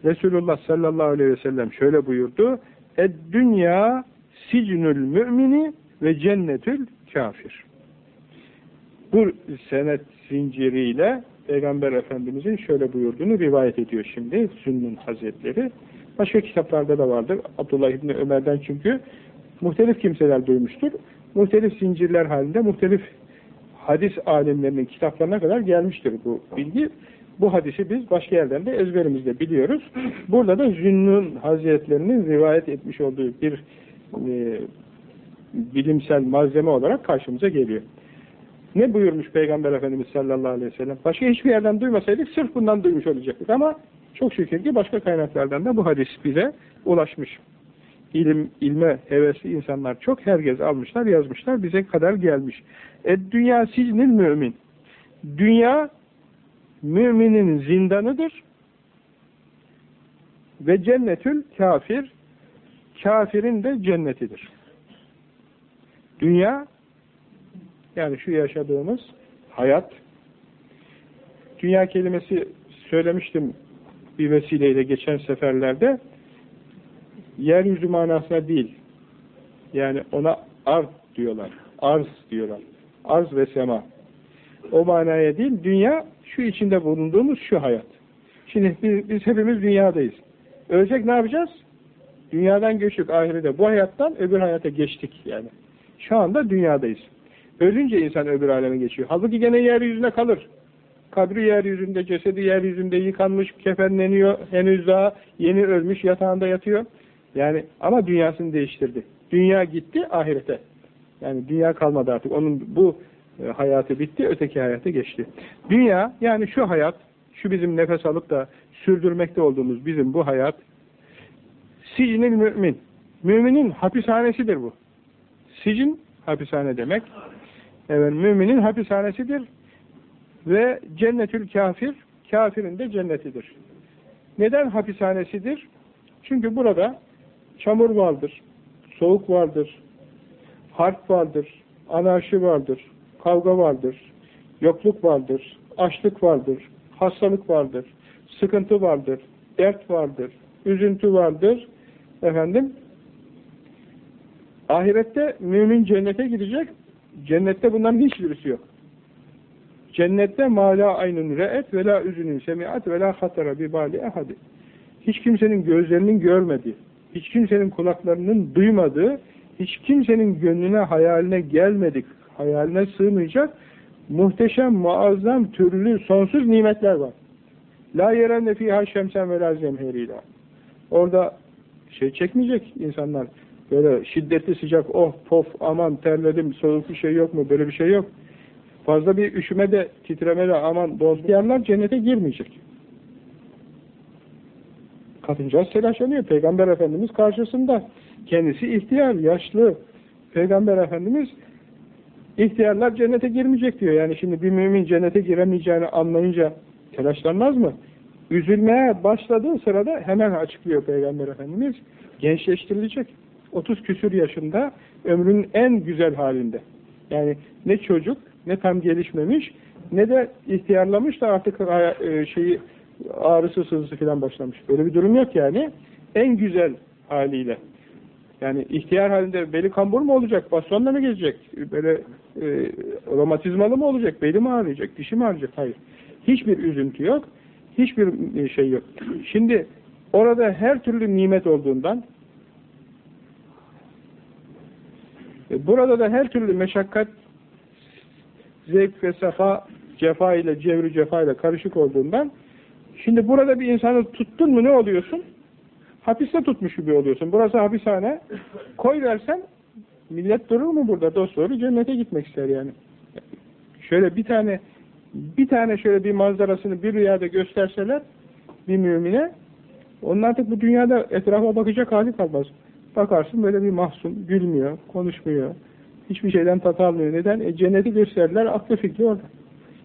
Resulullah sallallahu aleyhi ve sellem şöyle buyurdu Ed dünya sicnül mümini ve cennetül kafir. Bu senet zinciriyle Peygamber Efendimizin şöyle buyurduğunu rivayet ediyor şimdi Sünnün Hazretleri. Başka kitaplarda da vardır. Abdullah İbni Ömer'den çünkü muhtelif kimseler duymuştur. Muhtelif zincirler halinde muhtelif hadis alimlerinin kitaplarına kadar gelmiştir bu bilgi. Bu hadisi biz başka yerlerde ezberimizde biliyoruz. Burada da Zünnun Hazretlerinin rivayet etmiş olduğu bir e, bilimsel malzeme olarak karşımıza geliyor. Ne buyurmuş Peygamber Efendimiz sallallahu aleyhi ve sellem? Başka hiçbir yerden duymasaydık sırf bundan duymuş olacaktık ama çok şükür ki başka kaynaklardan da bu hadis bize ulaşmış. İlim, ilme hevesli insanlar çok herkes almışlar, yazmışlar, bize kadar gelmiş. E dünya sicnil mümin. Dünya müminin zindanıdır ve cennetül kafir kafirin de cennetidir. Dünya yani şu yaşadığımız hayat dünya kelimesi söylemiştim bir vesileyle geçen seferlerde yeryüzü manasına değil yani ona art diyorlar arz diyorlar arz ve sema. O manaya değil dünya şu içinde bulunduğumuz şu hayat. Şimdi biz, biz hepimiz dünyadayız. Ölecek ne yapacağız? Dünyadan göçtük ahirete. Bu hayattan öbür hayata geçtik yani. Şu anda dünyadayız. Ölünce insan öbür aleme geçiyor. Halbuki gene yeryüzünde kalır. Kabri yeryüzünde, cesedi yeryüzünde yıkanmış, kefenleniyor, henüz daha yeni ölmüş, yatağında yatıyor. Yani ama dünyasını değiştirdi. Dünya gitti ahirete. Yani dünya kalmadı artık. Onun bu e, hayatı bitti, öteki hayata geçti. Dünya, yani şu hayat, şu bizim nefes alıp da sürdürmekte olduğumuz bizim bu hayat, sicnil mümin. Müminin hapishanesidir bu. Sicin, hapishane demek. Evet, müminin hapishanesidir ve cennetül kafir, kafirin de cennetidir. Neden hapishanesidir? Çünkü burada çamur vardır, soğuk vardır, harp vardır, anarşi vardır, kavga vardır, yokluk vardır, açlık vardır, hastalık vardır, sıkıntı vardır, dert vardır, üzüntü vardır. Efendim, ahirette mümin cennete gidecek, Cennette bunların hiçbirisi yok. Cennette mala aynun re'et ve la üzünün semiat ve la hatara bi bali ehadi. Hiç kimsenin gözlerinin görmediği, hiç kimsenin kulaklarının duymadığı, hiç kimsenin gönlüne, hayaline gelmedik, hayaline sığmayacak muhteşem, muazzam, türlü, sonsuz nimetler var. La yerenne fiha şemsen ve la zemherila. Orada şey çekmeyecek insanlar. Böyle şiddetli sıcak, oh pof aman terledim, soğuk bir şey yok mu? Böyle bir şey yok. Fazla bir üşüme de, titreme de aman dozlayanlar cennete girmeyecek. Kadıncağız telaşlanıyor. Peygamber Efendimiz karşısında. Kendisi ihtiyar, yaşlı. Peygamber Efendimiz ihtiyarlar cennete girmeyecek diyor. Yani şimdi bir mümin cennete giremeyeceğini anlayınca telaşlanmaz mı? Üzülmeye başladığı sırada hemen açıklıyor Peygamber Efendimiz. Gençleştirilecek. 30 küsür yaşında ömrünün en güzel halinde. Yani ne çocuk, ne tam gelişmemiş, ne de ihtiyarlamış da artık e, şeyi ağrısı sızısı falan başlamış. Böyle bir durum yok yani. En güzel haliyle. Yani ihtiyar halinde beli kambur mu olacak, bastonla mı gezecek, böyle e, romatizmalı mı olacak, beli mi ağrıyacak, dişi mi ağrıyacak? Hayır. Hiçbir üzüntü yok, hiçbir e, şey yok. Şimdi orada her türlü nimet olduğundan, E, burada da her türlü meşakkat, zevk ve sefa, cefa ile, cevri cefa ile karışık olduğundan şimdi burada bir insanı tuttun mu ne oluyorsun? Hapiste tutmuş gibi oluyorsun. Burası hapishane. Koy versen millet durur mu burada? Dost doğru cennete gitmek ister yani. Şöyle bir tane bir tane şöyle bir manzarasını bir rüyada gösterseler bir mümine onun artık bu dünyada etrafa bakacak hali kalmaz. Bakarsın böyle bir mahzun, gülmüyor, konuşmuyor. Hiçbir şeyden tat almıyor. Neden? E, cenneti gösterdiler, aklı fikri orada.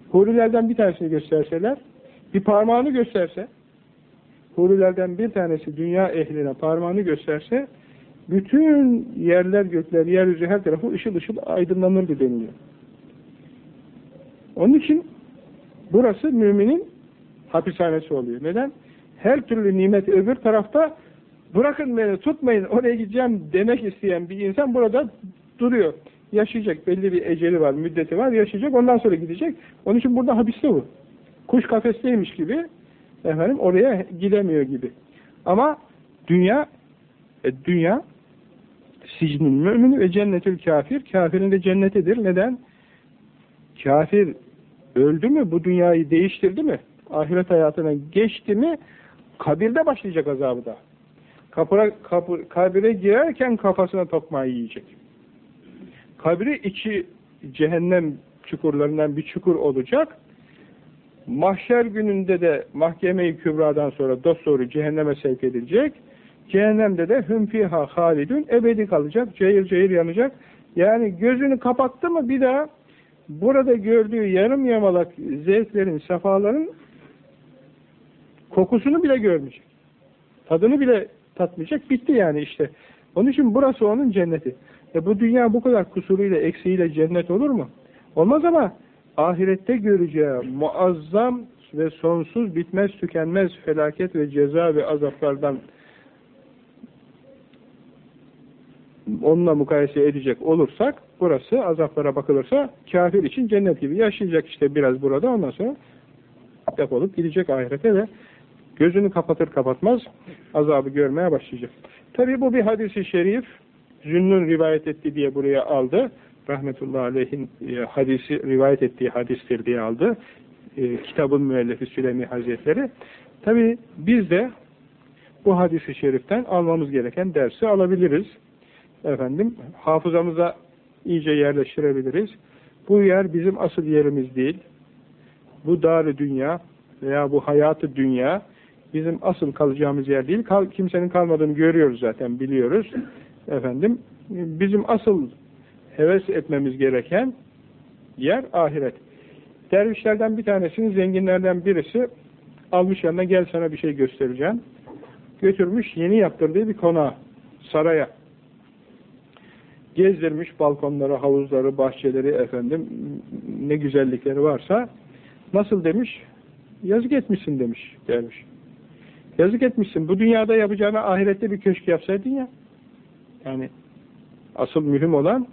Hurilerden bir tanesini gösterseler, bir parmağını gösterse, hurilerden bir tanesi dünya ehline parmağını gösterse, bütün yerler, gökler, yeryüzü her tarafı ışıl ışıl aydınlanırdı deniliyor. Onun için burası müminin hapishanesi oluyor. Neden? Her türlü nimet öbür tarafta bırakın beni tutmayın oraya gideceğim demek isteyen bir insan burada duruyor. Yaşayacak. Belli bir eceli var, müddeti var, yaşayacak. Ondan sonra gidecek. Onun için burada hapiste bu. Kuş kafesteymiş gibi efendim oraya gidemiyor gibi. Ama dünya e, dünya sicnin mümini ve cennetül kafir. Kafirin de cennetidir. Neden? Kafir öldü mü? Bu dünyayı değiştirdi mi? Ahiret hayatına geçti mi? Kabirde başlayacak azabı da. Kapıra, kapı, kabire girerken kafasına tokmağı yiyecek. Kabri içi cehennem çukurlarından bir çukur olacak. Mahşer gününde de mahkeme-i kübradan sonra dosdoğru cehenneme sevk edilecek. Cehennemde de hümfiha halidun ebedi kalacak, cayır cayır yanacak. Yani gözünü kapattı mı bir daha burada gördüğü yarım yamalak zevklerin, safaların kokusunu bile görmeyecek. Tadını bile tatmayacak. Bitti yani işte. Onun için burası onun cenneti. E bu dünya bu kadar kusuruyla, eksiğiyle cennet olur mu? Olmaz ama ahirette göreceği muazzam ve sonsuz bitmez tükenmez felaket ve ceza ve azaplardan onunla mukayese edecek olursak burası azaplara bakılırsa kafir için cennet gibi yaşayacak işte biraz burada ondan sonra defolup gidecek ahirete ve gözünü kapatır kapatmaz azabı görmeye başlayacak. Tabi bu bir hadisi şerif Zünnun rivayet etti diye buraya aldı. Rahmetullahi aleyhin e, hadisi rivayet ettiği hadistir diye aldı. E, kitabın müellifi Süleymi Hazretleri. Tabi biz de bu hadisi şeriften almamız gereken dersi alabiliriz. Efendim, hafızamıza iyice yerleştirebiliriz. Bu yer bizim asıl yerimiz değil. Bu dar dünya veya bu hayatı dünya bizim asıl kalacağımız yer değil. Kal, kimsenin kalmadığını görüyoruz zaten, biliyoruz. Efendim, bizim asıl heves etmemiz gereken yer ahiret. Dervişlerden bir tanesinin zenginlerden birisi almış yanına gel sana bir şey göstereceğim. Götürmüş yeni yaptırdığı bir konağa, saraya. Gezdirmiş balkonları, havuzları, bahçeleri efendim ne güzellikleri varsa nasıl demiş? Yazık etmişsin demiş derviş. Yazık etmişsin. Bu dünyada yapacağına ahirette bir köşk yapsaydın ya. Yani asıl mühim olan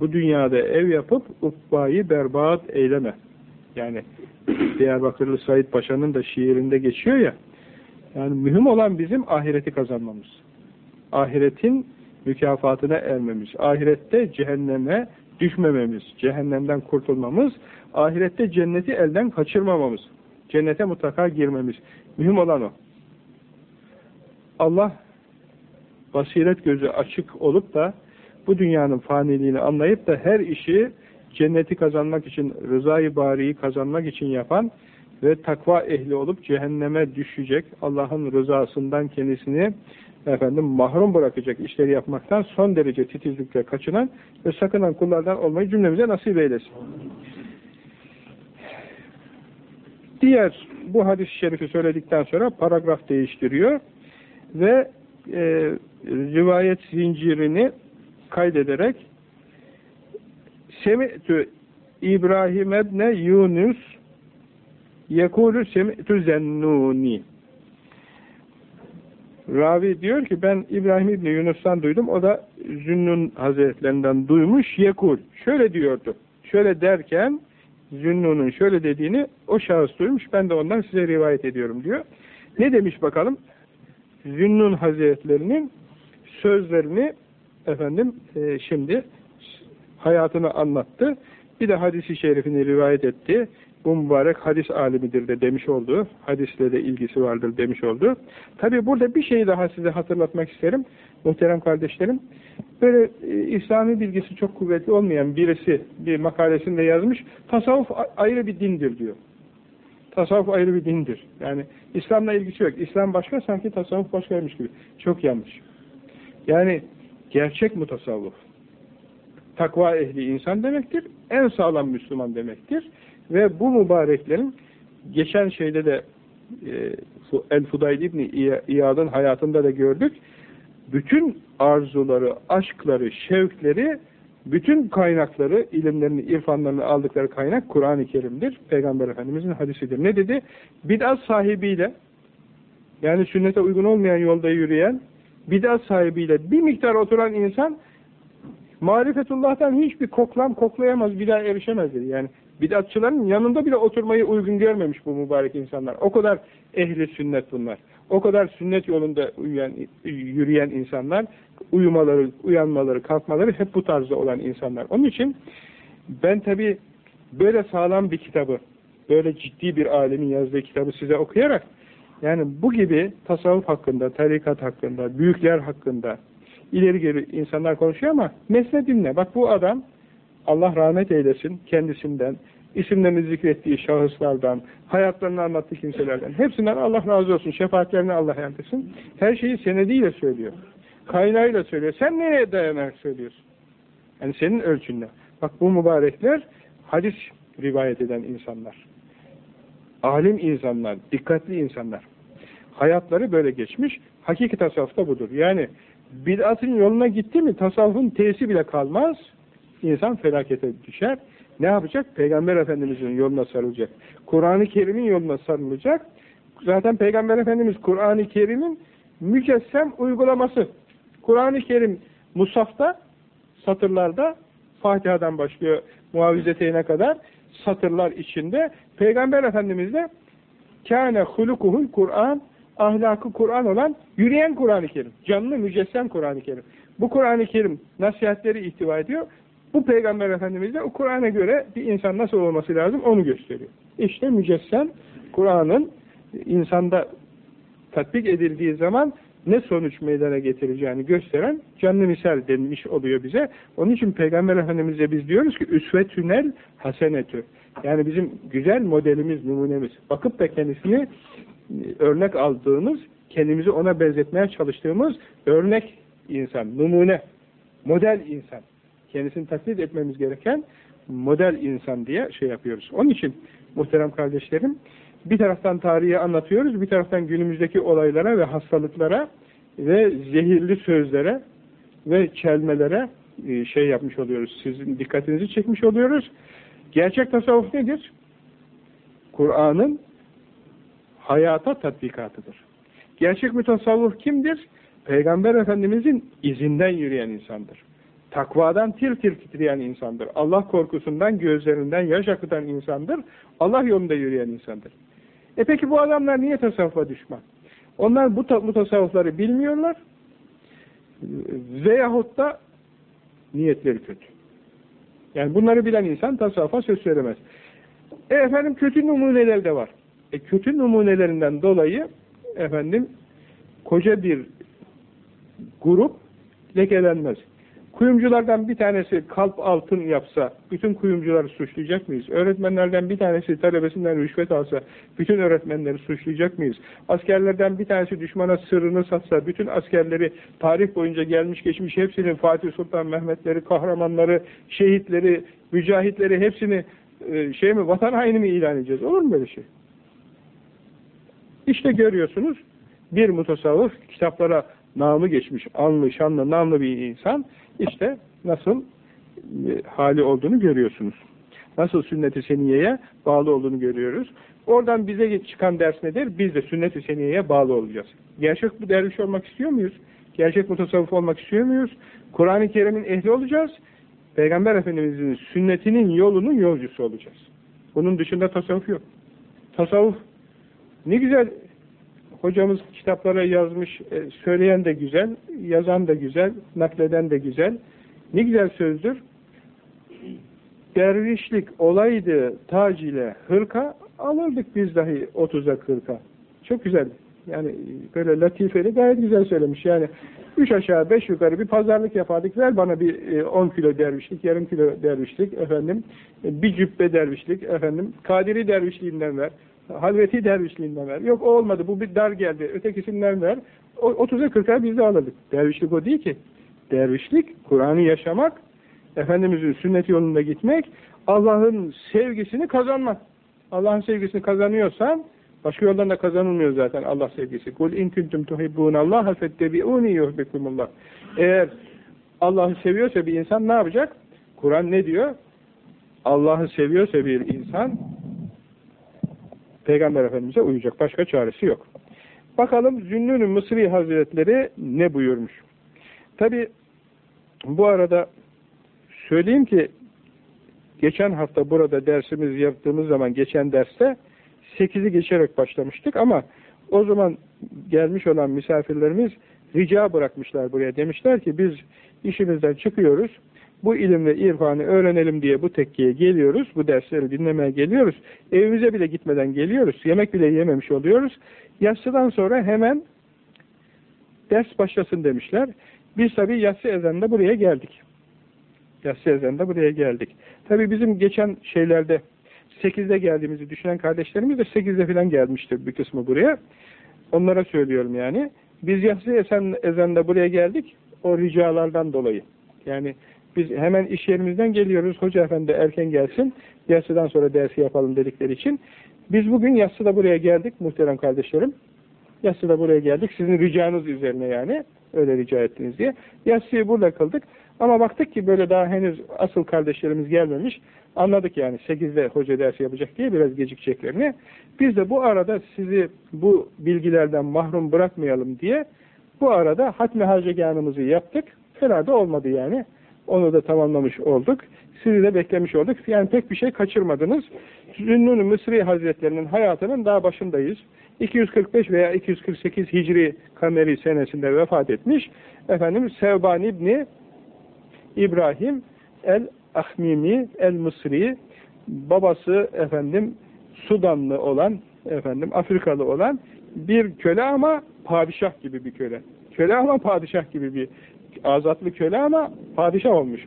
bu dünyada ev yapıp ukbayı berbat eyleme. Yani Diyarbakırlı Said Paşa'nın da şiirinde geçiyor ya. Yani mühim olan bizim ahireti kazanmamız. Ahiretin mükafatına ermemiz. Ahirette cehenneme düşmememiz. Cehennemden kurtulmamız. Ahirette cenneti elden kaçırmamamız. Cennete mutlaka girmemiz. Mühim olan o. Allah basiret gözü açık olup da bu dünyanın faniliğini anlayıp da her işi cenneti kazanmak için, rızayı bariyi kazanmak için yapan ve takva ehli olup cehenneme düşecek, Allah'ın rızasından kendisini efendim mahrum bırakacak işleri yapmaktan son derece titizlikle kaçınan ve sakınan kullardan olmayı cümlemize nasip eylesin. Diğer bu hadis-i şerifi söyledikten sonra paragraf değiştiriyor ve e, rivayet zincirini kaydederek Semi'tü İbrahim ebne Yunus yekulü semi'tü zennuni Ravi diyor ki ben İbrahim İbni Yunus'tan duydum. O da Zünnun Hazretlerinden duymuş. Yekul. Şöyle diyordu. Şöyle derken Zünnun'un şöyle dediğini o şahıs duymuş. Ben de ondan size rivayet ediyorum diyor. Ne demiş bakalım? Zünnun Hazretlerinin sözlerini efendim e, şimdi hayatını anlattı. Bir de hadisi şerifini rivayet etti. Bu mübarek hadis alimidir de demiş oldu. Hadisle de ilgisi vardır demiş oldu. Tabi burada bir şey daha size hatırlatmak isterim. Muhterem kardeşlerim. Böyle e, İslami bilgisi çok kuvvetli olmayan birisi bir makalesinde yazmış. Tasavvuf ayrı bir dindir diyor. Tasavvuf ayrı bir dindir. Yani İslam'la ilgisi yok. İslam başka sanki tasavvuf başkaymış gibi. Çok yanlış. Yani gerçek mutasavvuf. Takva ehli insan demektir. En sağlam Müslüman demektir. Ve bu mübareklerin geçen şeyde de e, El-Fudayl İbni İyad'ın hayatında da gördük. Bütün arzuları, aşkları, şevkleri, bütün kaynakları, ilimlerini, irfanlarını aldıkları kaynak Kur'an-ı Kerim'dir. Peygamber Efendimiz'in hadisidir. Ne dedi? Bid'at sahibiyle yani sünnete uygun olmayan yolda yürüyen bid'at sahibiyle bir miktar oturan insan Marifetullah'tan hiçbir koklam koklayamaz, bir daha erişemez dedi. Yani bidatçıların yanında bile oturmayı uygun görmemiş bu mübarek insanlar. O kadar ehli sünnet bunlar. O kadar sünnet yolunda uyuyan, yürüyen insanlar, uyumaları, uyanmaları, kalkmaları hep bu tarzda olan insanlar. Onun için ben tabi böyle sağlam bir kitabı, böyle ciddi bir alemin yazdığı kitabı size okuyarak, yani bu gibi tasavvuf hakkında, tarikat hakkında, büyükler hakkında, ileri geri insanlar konuşuyor ama mesne dinle. Bak bu adam, Allah rahmet eylesin kendisinden, isimlerini zikrettiği şahıslardan, hayatlarını anlattığı kimselerden, hepsinden Allah razı olsun, şefaatlerini Allah yandırsın. Her şeyi senediyle söylüyor. Kaynağıyla söylüyor. Sen nereye dayanarak söylüyorsun? Yani senin ölçünle. Bak bu mübarekler hadis rivayet eden insanlar. Alim insanlar, dikkatli insanlar. Hayatları böyle geçmiş. Hakiki tasavvuf da budur. Yani bid'atın yoluna gitti mi tasavvufun tesi bile kalmaz. İnsan felakete düşer. Ne yapacak? Peygamber Efendimiz'in yoluna sarılacak. Kur'an-ı Kerim'in yoluna sarılacak. Zaten Peygamber Efendimiz Kur'an-ı Kerim'in mücessem uygulaması. Kur'an-ı Kerim Musaf'ta satırlarda Fatiha'dan başlıyor muavizeteyine kadar satırlar içinde Peygamber Efendimiz de kâne hulukuhul Kur'an ahlakı Kur'an olan yürüyen Kur'an-ı Kerim. Canlı mücessem Kur'an-ı Kerim. Bu Kur'an-ı Kerim nasihatleri ihtiva ediyor. Bu Peygamber Efendimiz de o Kur'an'a göre bir insan nasıl olması lazım onu gösteriyor. İşte mücessem Kur'an'ın insanda tatbik edildiği zaman ne sonuç meydana getireceğini gösteren canlı misal denmiş oluyor bize. Onun için Peygamber Efendimiz'e biz diyoruz ki üsvetünel hasenetü. Yani bizim güzel modelimiz, numunemiz. Bakıp da kendisini e, örnek aldığımız, kendimizi ona benzetmeye çalıştığımız örnek insan, numune, model insan. Kendisini taklit etmemiz gereken model insan diye şey yapıyoruz. Onun için muhterem kardeşlerim, bir taraftan tarihi anlatıyoruz, bir taraftan günümüzdeki olaylara ve hastalıklara ve zehirli sözlere ve çelmelere e, şey yapmış oluyoruz. Sizin dikkatinizi çekmiş oluyoruz. Gerçek tasavvuf nedir? Kur'an'ın hayata tatbikatıdır. Gerçek mütasavvuf kimdir? Peygamber Efendimizin izinden yürüyen insandır. Takvadan tir tir titreyen insandır. Allah korkusundan gözlerinden yaş akıtan insandır. Allah yolunda yürüyen insandır. E peki bu adamlar niye tasavvufa düşman? Onlar bu, bu tasavvufları bilmiyorlar veyahut da niyetleri kötü. Yani bunları bilen insan tasavvufa söz söylemez. E efendim kötü numuneler de var. E kötü numunelerinden dolayı efendim koca bir grup lekelenmez. Kuyumculardan bir tanesi kalp altın yapsa, bütün kuyumcuları suçlayacak mıyız? Öğretmenlerden bir tanesi talebesinden rüşvet alsa, bütün öğretmenleri suçlayacak mıyız? Askerlerden bir tanesi düşmana sırrını satsa, bütün askerleri tarih boyunca gelmiş geçmiş hepsinin Fatih Sultan Mehmetleri, kahramanları, şehitleri, mücahitleri hepsini e, şey mi, vatan haini mi ilan edeceğiz? Olur mu böyle şey? İşte görüyorsunuz, bir mutasavvıf kitaplara namı geçmiş, anlı, şanlı, namlı bir insan, işte nasıl e, hali olduğunu görüyorsunuz. Nasıl sünnet-i seniyeye bağlı olduğunu görüyoruz. Oradan bize çıkan ders nedir? Biz de sünnet-i seniyeye bağlı olacağız. Gerçek bu derviş olmak istiyor muyuz? Gerçek mutasavvuf olmak istiyor muyuz? Kur'an-ı Kerim'in ehli olacağız. Peygamber Efendimiz'in sünnetinin yolunun yolcusu olacağız. Bunun dışında tasavvuf yok. Tasavvuf ne güzel hocamız kitaplara yazmış, e, söyleyen de güzel, yazan da güzel, nakleden de güzel. Ne güzel sözdür. Dervişlik olaydı tac ile hırka, alırdık biz dahi 30'a 40'a. Çok güzel. Yani böyle latifeli gayet güzel söylemiş. Yani üç aşağı beş yukarı bir pazarlık yapardık. Ver bana bir 10 e, kilo dervişlik, yarım kilo dervişlik, efendim bir cübbe dervişlik, efendim kadiri dervişliğinden ver. Halveti dervişliğinden ver. Yok olmadı bu bir dar geldi. Ötekisinden ver. 30'a 40'a biz de alırdık. Dervişlik o değil ki. Dervişlik Kur'an'ı yaşamak, Efendimiz'in sünnet yolunda gitmek, Allah'ın sevgisini kazanmak. Allah'ın sevgisini kazanıyorsan başka yoldan da kazanılmıyor zaten Allah sevgisi. Kul in kuntum tuhibbunallaha fettebi'uni yuhibbukumullah. Eğer Allah'ı seviyorsa bir insan ne yapacak? Kur'an ne diyor? Allah'ı seviyorsa bir insan Peygamber Efendimiz'e uyacak. Başka çaresi yok. Bakalım Zünnün Mısri Hazretleri ne buyurmuş? Tabi bu arada Söyleyeyim ki geçen hafta burada dersimiz yaptığımız zaman geçen derste 8'i geçerek başlamıştık ama o zaman gelmiş olan misafirlerimiz rica bırakmışlar buraya. Demişler ki biz işimizden çıkıyoruz. Bu ilim ve irfanı öğrenelim diye bu tekkiye geliyoruz. Bu dersleri dinlemeye geliyoruz. Evimize bile gitmeden geliyoruz. Yemek bile yememiş oluyoruz. Yatsıdan sonra hemen ders başlasın demişler. Biz tabi yatsı ezanında buraya geldik. Yatsı ezanında buraya geldik. Tabi bizim geçen şeylerde 8'de geldiğimizi düşünen kardeşlerimiz de 8'de falan gelmiştir bir kısmı buraya. Onlara söylüyorum yani. Biz yatsı ezanında buraya geldik o ricalardan dolayı. Yani biz hemen iş yerimizden geliyoruz. Hoca efendi erken gelsin. Yatsıdan sonra dersi yapalım dedikleri için. Biz bugün yatsıda buraya geldik muhterem kardeşlerim. Yatsıda buraya geldik. Sizin ricanız üzerine yani. Öyle rica ettiniz diye. Yatsıyı burada kıldık. Ama baktık ki böyle daha henüz asıl kardeşlerimiz gelmemiş. Anladık yani 8'de hoca dersi yapacak diye biraz gecikeceklerini. Biz de bu arada sizi bu bilgilerden mahrum bırakmayalım diye bu arada hatmi harcaganımızı yaptık. Fena da olmadı yani. Onu da tamamlamış olduk. Sizi de beklemiş olduk. Yani pek bir şey kaçırmadınız. Zünnun Mısri Hazretlerinin hayatının daha başındayız. 245 veya 248 Hicri kameri senesinde vefat etmiş. Efendim Sevban İbni İbrahim el-Ahmimi el-Mısri babası efendim Sudanlı olan efendim Afrikalı olan bir köle ama padişah gibi bir köle. Köle ama padişah gibi bir azatlı köle ama padişah olmuş.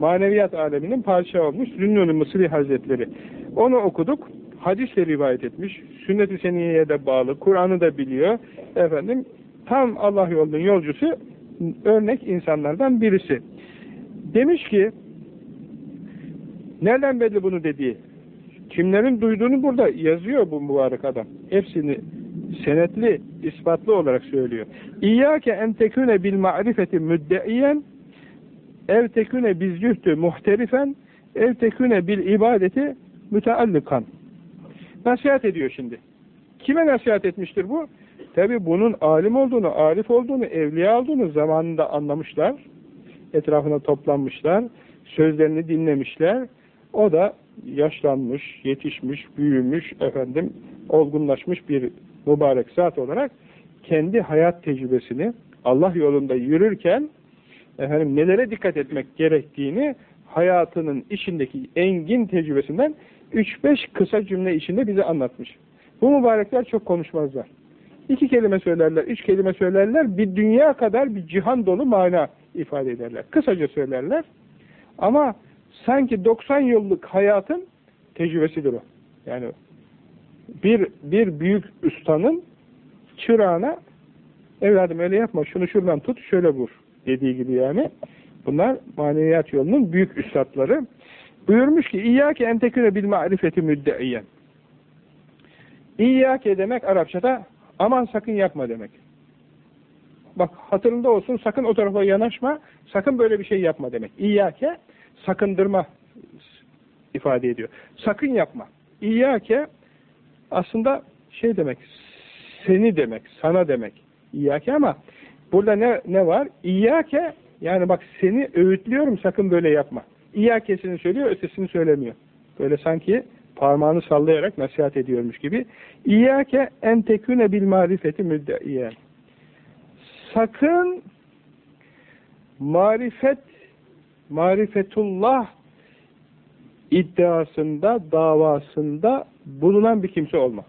Maneviyat aleminin padişah olmuş. Zünnun-u Mısri Hazretleri. Onu okuduk. Hadisle rivayet etmiş. Sünnet-i Seniyye'ye de bağlı. Kur'an'ı da biliyor. Efendim tam Allah yolunun yolcusu örnek insanlardan birisi. Demiş ki nereden belli bunu dediği? Kimlerin duyduğunu burada yazıyor bu mübarek adam. Hepsini senetli, ispatlı olarak söylüyor. İyyâke en tekune bil ma'rifeti müddeiyen ev tekune biz zühtü muhterifen ev tekune bil ibadeti müteallikan. Nasihat ediyor şimdi. Kime nasihat etmiştir bu? Tabi bunun alim olduğunu, arif olduğunu, evliya olduğunu zamanında anlamışlar. Etrafına toplanmışlar. Sözlerini dinlemişler. O da yaşlanmış, yetişmiş, büyümüş, efendim olgunlaşmış bir mübarek zat olarak kendi hayat tecrübesini Allah yolunda yürürken efendim nelere dikkat etmek gerektiğini hayatının içindeki engin tecrübesinden 3-5 kısa cümle içinde bize anlatmış. Bu mübarekler çok konuşmazlar. İki kelime söylerler, üç kelime söylerler, bir dünya kadar bir cihan dolu mana ifade ederler. Kısaca söylerler. Ama sanki 90 yıllık hayatın tecrübesidir o. Yani bir, bir büyük ustanın çırağına evladım öyle yapma şunu şuradan tut şöyle vur dediği gibi yani. Bunlar maneviyat yolunun büyük üstadları. Buyurmuş ki İyyâke enteküne bil ma'rifeti müddeiyen. İyyâke demek Arapçada aman sakın yapma demek. Bak hatırında olsun sakın o tarafa yanaşma, sakın böyle bir şey yapma demek. İyyâke sakındırma ifade ediyor. Sakın yapma. İyyâke aslında şey demek, seni demek, sana demek. İyyâke ama burada ne, ne var? İyyâke yani bak seni öğütlüyorum sakın böyle yapma. İyyâkesini söylüyor, ötesini söylemiyor. Böyle sanki parmağını sallayarak nasihat ediyormuş gibi. İyyâke en teküne bil marifeti müddeiyen. Sakın marifet, marifetullah iddiasında, davasında bulunan bir kimse olma.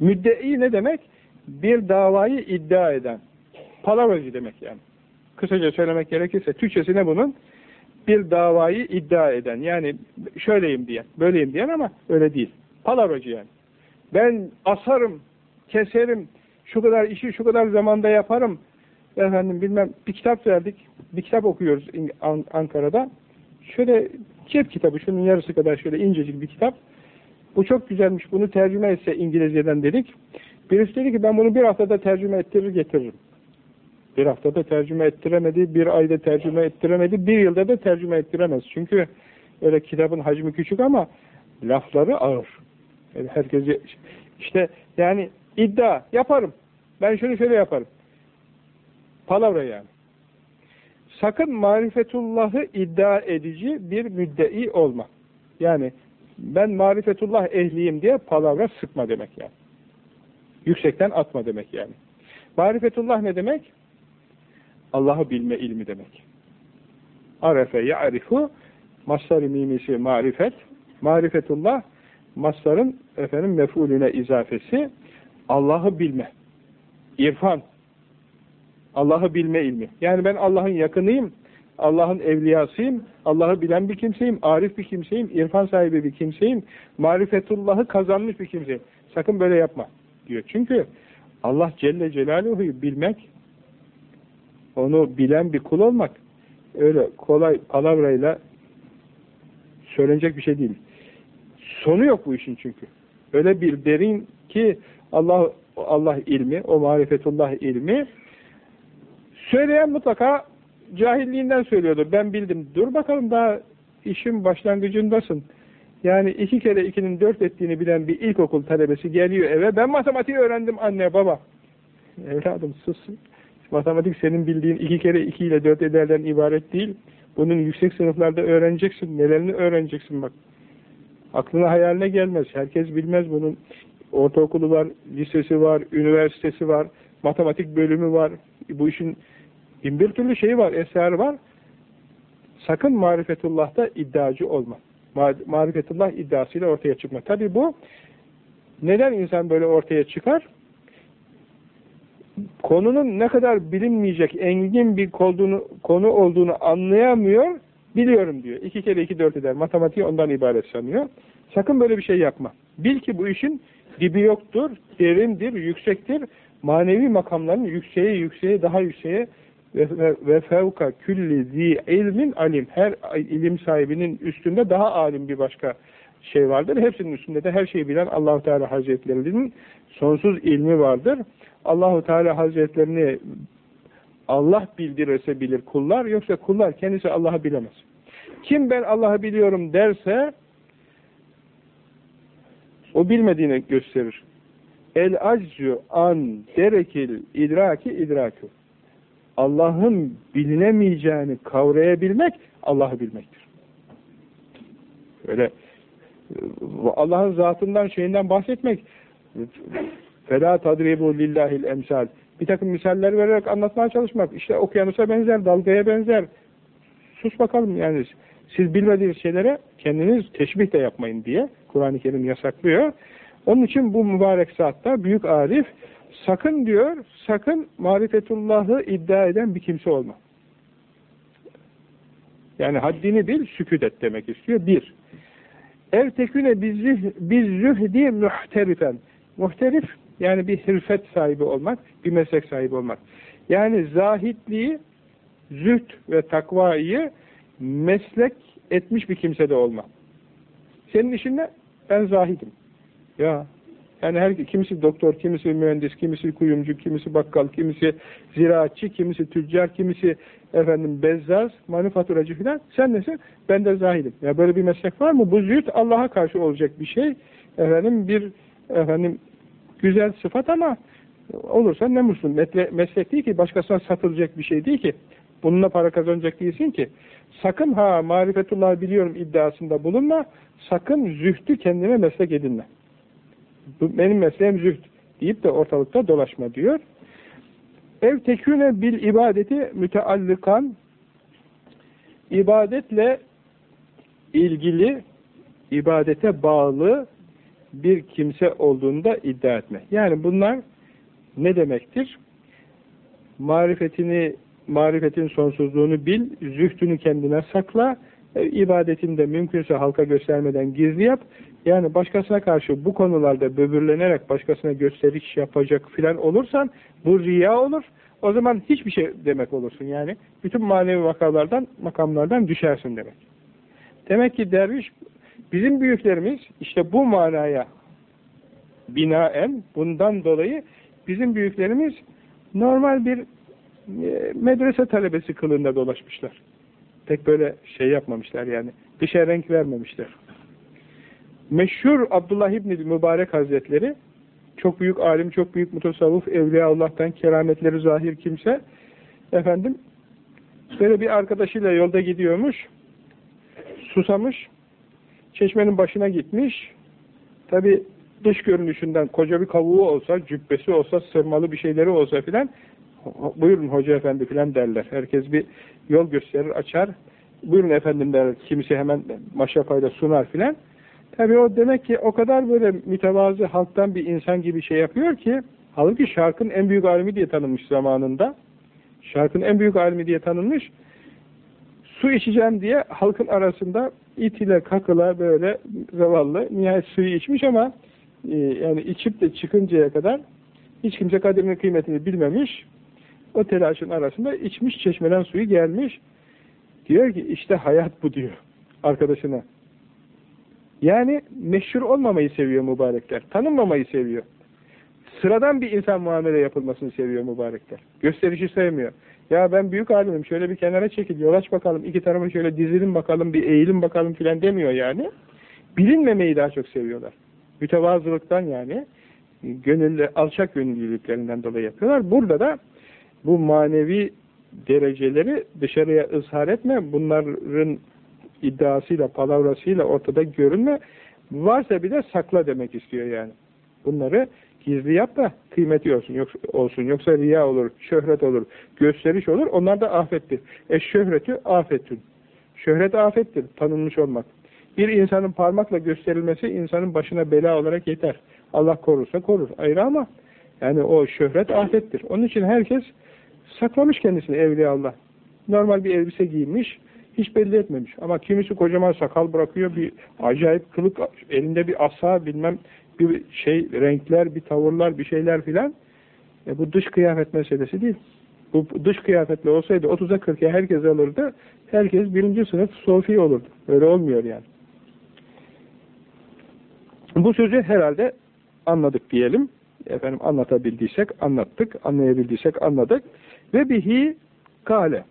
Müddei ne demek? Bir davayı iddia eden. Palavracı demek yani. Kısaca söylemek gerekirse Türkçesi ne bunun? Bir davayı iddia eden. Yani şöyleyim diyen, böyleyim diyen ama öyle değil. Palavracı yani. Ben asarım, keserim, şu kadar işi şu kadar zamanda yaparım. Efendim bilmem bir kitap verdik. Bir kitap okuyoruz Ankara'da. Şöyle cep kitabı, şunun yarısı kadar şöyle incecik bir kitap. Bu çok güzelmiş, bunu tercüme etse İngilizceden dedik. Birisi dedi ki ben bunu bir haftada tercüme ettirir getiririm. Bir haftada tercüme ettiremedi, bir ayda tercüme ettiremedi, bir yılda da tercüme ettiremez. Çünkü öyle kitabın hacmi küçük ama lafları ağır. Yani herkes işte yani iddia yaparım. Ben şunu şöyle yaparım. Palavra yani. Sakın marifetullahı iddia edici bir müddei olma. Yani ben marifetullah ehliyim diye palavra sıkma demek yani. Yüksekten atma demek yani. Marifetullah ne demek? Allah'ı bilme ilmi demek. Arefe ya'rifu mastar-ı mimisi marifet marifetullah mastarın efendim mef'ulüne izafesi Allah'ı bilme. İrfan. Allah'ı bilme ilmi. Yani ben Allah'ın yakınıyım. Allah'ın evliyasıyım. Allah'ı bilen bir kimseyim. Arif bir kimseyim. irfan sahibi bir kimseyim. Marifetullah'ı kazanmış bir kimseyim. Sakın böyle yapma diyor. Çünkü Allah Celle Celaluhu'yu bilmek onu bilen bir kul olmak öyle kolay palavrayla söylenecek bir şey değil. Sonu yok bu işin çünkü. Öyle bir derin ki Allah Allah ilmi, o marifetullah ilmi söyleyen mutlaka cahilliğinden söylüyordu. Ben bildim. Dur bakalım daha işin başlangıcındasın. Yani iki kere ikinin dört ettiğini bilen bir ilkokul talebesi geliyor eve. Ben matematiği öğrendim anne baba. Evladım sus. Matematik senin bildiğin iki kere iki ile dört ederden ibaret değil. Bunun yüksek sınıflarda öğreneceksin. Nelerini öğreneceksin bak. Aklına hayaline gelmez. Herkes bilmez bunun. Ortaokulu var, lisesi var, üniversitesi var, matematik bölümü var. Bu işin bin bir türlü şeyi var, esrarı var. Sakın marifetullah'ta iddiacı olma. Marifetullah iddiasıyla ortaya çıkma. Tabi bu neden insan böyle ortaya çıkar? konunun ne kadar bilinmeyecek, engin bir olduğunu, konu olduğunu anlayamıyor, biliyorum diyor. İki kere iki dört eder. Matematiği ondan ibaret sanıyor. Sakın böyle bir şey yapma. Bil ki bu işin dibi yoktur, derindir, yüksektir. Manevi makamların yükseğe yükseğe daha yükseğe ve, fevka külli zi ilmin alim. Her ilim sahibinin üstünde daha alim bir başka şey vardır. Hepsinin üstünde de her şeyi bilen Allahu Teala Hazretlerinin sonsuz ilmi vardır. Allahu Teala Hazretlerini Allah bildirirse bilir kullar, yoksa kullar kendisi Allah'ı bilemez. Kim ben Allah'ı biliyorum derse o bilmediğini gösterir. El aczu an derekil idraki idrakü. Allah'ın bilinemeyeceğini kavrayabilmek Allah'ı bilmektir. Öyle e, Allah'ın zatından şeyinden bahsetmek fela tadribu lillahil emsal bir takım misaller vererek anlatmaya çalışmak işte okyanusa benzer, dalgaya benzer sus bakalım yani siz bilmediğiniz şeylere kendiniz teşbih de yapmayın diye Kur'an-ı Kerim yasaklıyor. Onun için bu mübarek saatte büyük arif sakın diyor, sakın marifetullahı iddia eden bir kimse olma. Yani haddini bil, sükut et demek istiyor. Bir. Ev teküne biz zühdi muhterifen. Muhterif yani bir hırfet sahibi olmak, bir meslek sahibi olmak. Yani zahitliği, züht ve takvayı meslek etmiş bir kimse de olma. Senin işin ne? Ben zahidim. Ya yani her kimisi doktor, kimisi mühendis, kimisi kuyumcu, kimisi bakkal, kimisi ziraatçı, kimisi tüccar, kimisi efendim bezzaz, manifaturacı filan. Sen nesin? Ben de zahidim. Ya böyle bir meslek var mı? Bu züht Allah'a karşı olacak bir şey. Efendim bir efendim güzel sıfat ama olursa ne mutlu. Meslek değil ki, başkasına satılacak bir şey değil ki. Bununla para kazanacak değilsin ki. Sakın ha marifetullah biliyorum iddiasında bulunma. Sakın zühdü kendine meslek edinme. Benim mesleğim zühd deyip de ortalıkta dolaşma diyor. Ev teküne bil ibadeti müteallikan ibadetle ilgili ibadete bağlı bir kimse olduğunda iddia etme. Yani bunlar ne demektir? Marifetini, marifetin sonsuzluğunu bil, zühtünü kendine sakla, ibadetini de mümkünse halka göstermeden gizli yap. Yani başkasına karşı bu konularda böbürlenerek başkasına gösteriş yapacak filan olursan bu riya olur. O zaman hiçbir şey demek olursun yani. Bütün manevi makamlardan, makamlardan düşersin demek. Demek ki derviş Bizim büyüklerimiz işte bu manaya binaen bundan dolayı bizim büyüklerimiz normal bir e, medrese talebesi kılığında dolaşmışlar. Pek böyle şey yapmamışlar yani. Dışa renk vermemişler. Meşhur Abdullah İbni Mübarek Hazretleri çok büyük alim, çok büyük mutasavvuf, evliya Allah'tan kerametleri zahir kimse efendim Böyle bir arkadaşıyla yolda gidiyormuş. Susamış. Çeşmenin başına gitmiş. Tabi dış görünüşünden koca bir kavuğu olsa, cübbesi olsa, sırmalı bir şeyleri olsa filan buyurun hoca efendi filan derler. Herkes bir yol gösterir, açar. Buyurun efendim der. Kimisi hemen maşafayla sunar filan. Tabi o demek ki o kadar böyle mütevazı halktan bir insan gibi şey yapıyor ki halbuki şarkın en büyük alimi diye tanınmış zamanında. Şarkın en büyük alimi diye tanınmış. Su içeceğim diye halkın arasında it ile kakıla böyle zavallı nihayet suyu içmiş ama e, yani içip de çıkıncaya kadar hiç kimse kaderini kıymetini bilmemiş. O telaşın arasında içmiş çeşmeden suyu gelmiş. Diyor ki işte hayat bu diyor arkadaşına. Yani meşhur olmamayı seviyor mübarekler. Tanınmamayı seviyor. Sıradan bir insan muamele yapılmasını seviyor mübarekler. Gösterişi sevmiyor. Ya ben büyük alimim şöyle bir kenara çekil yol aç bakalım iki tarafa şöyle dizilin bakalım bir eğilin bakalım filan demiyor yani. Bilinmemeyi daha çok seviyorlar. Mütevazılıktan yani gönüllü, alçak gönüllülüklerinden dolayı yapıyorlar. Burada da bu manevi dereceleri dışarıya ızhar etme, bunların iddiasıyla, palavrasıyla ortada görünme, varsa bir de sakla demek istiyor yani. Bunları gizli yap da kıymeti olsun, yok, olsun. Yoksa riya olur, şöhret olur, gösteriş olur. Onlar da afettir. E şöhreti afetün. Şöhret afettir, tanınmış olmak. Bir insanın parmakla gösterilmesi insanın başına bela olarak yeter. Allah korursa korur. Ayrı ama yani o şöhret afettir. Onun için herkes saklamış kendisini evliya Allah. Normal bir elbise giymiş, hiç belli etmemiş. Ama kimisi kocaman sakal bırakıyor, bir acayip kılık, elinde bir asa, bilmem bir şey, renkler, bir tavırlar, bir şeyler filan. E bu dış kıyafet meselesi değil. Bu dış kıyafetle olsaydı 30'a 40'a herkes alırdı. Herkes birinci sınıf sofi olurdu. Öyle olmuyor yani. Bu sözü herhalde anladık diyelim. Efendim anlatabildiysek anlattık, anlayabildiysek anladık. Ve bihi kale.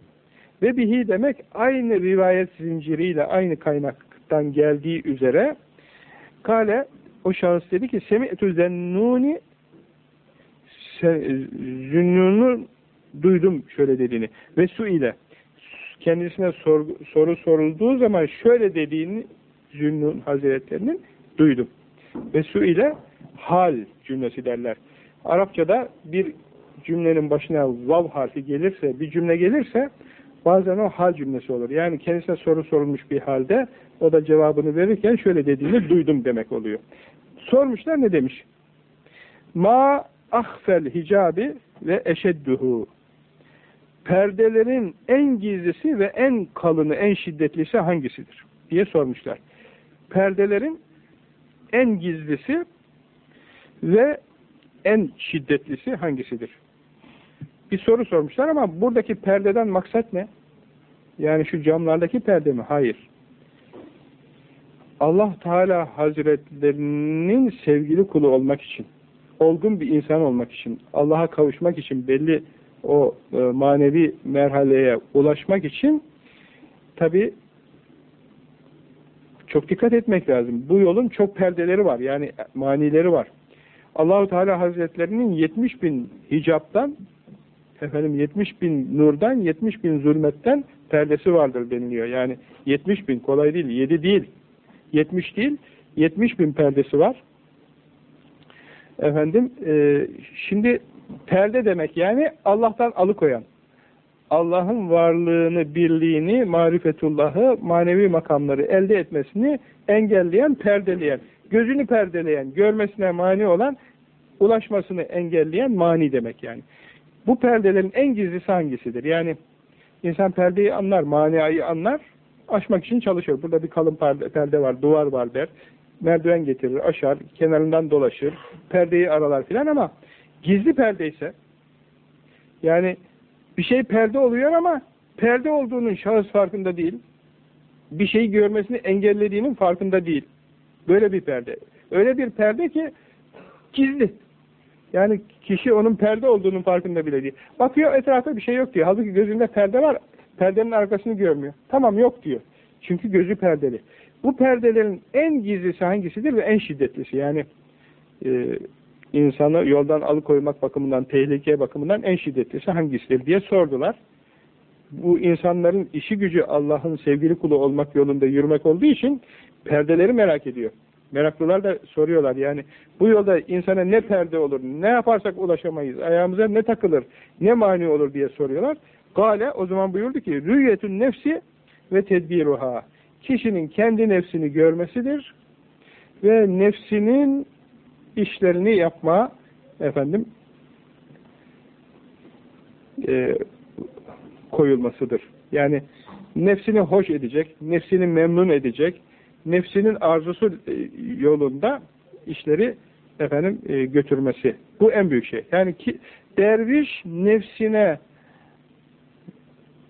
Ve bihi demek aynı rivayet zinciriyle aynı kaynaktan geldiği üzere kale o şahıs dedi ki semi'tü zennuni zünnunu duydum şöyle dediğini ve su ile kendisine sor, soru sorulduğu zaman şöyle dediğini Zünnun Hazretlerinin duydum. Ve su ile hal cümlesi derler. Arapçada bir cümlenin başına vav harfi gelirse, bir cümle gelirse bazen o hal cümlesi olur. Yani kendisine soru sorulmuş bir halde o da cevabını verirken şöyle dediğini duydum demek oluyor. Sormuşlar ne demiş? Ma ahfel hicabi ve eşedduhu perdelerin en gizlisi ve en kalını, en şiddetlisi hangisidir? diye sormuşlar. Perdelerin en gizlisi ve en şiddetlisi hangisidir? Bir soru sormuşlar ama buradaki perdeden maksat ne? Yani şu camlardaki perde mi? Hayır. Allah Teala Hazretlerinin sevgili kulu olmak için, olgun bir insan olmak için, Allah'a kavuşmak için, belli o e, manevi merhaleye ulaşmak için tabi çok dikkat etmek lazım. Bu yolun çok perdeleri var. Yani manileri var. Allahu Teala Hazretlerinin 70 bin hicaptan efendim 70 bin nurdan 70 bin zulmetten perdesi vardır deniliyor. Yani 70 bin kolay değil. 7 değil. 70 değil. 70 bin perdesi var. Efendim e, şimdi perde demek yani Allah'tan alıkoyan. Allah'ın varlığını, birliğini, marifetullahı, manevi makamları elde etmesini engelleyen, perdeleyen, gözünü perdeleyen, görmesine mani olan, ulaşmasını engelleyen mani demek yani. Bu perdelerin en gizlisi hangisidir? Yani insan perdeyi anlar, maniayı anlar, aşmak için çalışır. Burada bir kalın perde, var, duvar var der. Merdiven getirir, aşar, kenarından dolaşır, perdeyi aralar filan ama gizli perde ise yani bir şey perde oluyor ama perde olduğunun şahıs farkında değil. Bir şeyi görmesini engellediğinin farkında değil. Böyle bir perde. Öyle bir perde ki gizli. Yani kişi onun perde olduğunun farkında bile değil. Bakıyor etrafta bir şey yok diyor. Halbuki gözünde perde var. Perdenin arkasını görmüyor. Tamam yok diyor. Çünkü gözü perdeli. Bu perdelerin en gizlisi hangisidir ve en şiddetlisi? Yani e, insanı yoldan alıkoymak bakımından, tehlike bakımından en şiddetlisi hangisidir diye sordular. bu insanların işi gücü Allah'ın sevgili kulu olmak yolunda yürümek olduğu için perdeleri merak ediyor. Meraklılar da soruyorlar yani bu yolda insana ne perde olur, ne yaparsak ulaşamayız, ayağımıza ne takılır, ne mani olur diye soruyorlar. Gale o zaman buyurdu ki rüyetün nefsi ve tedbiruha. Kişinin kendi nefsini görmesidir ve nefsinin işlerini yapma efendim e, koyulmasıdır. Yani nefsini hoş edecek, nefsini memnun edecek, nefsinin arzusu e, yolunda işleri efendim e, götürmesi. Bu en büyük şey. Yani ki derviş nefsine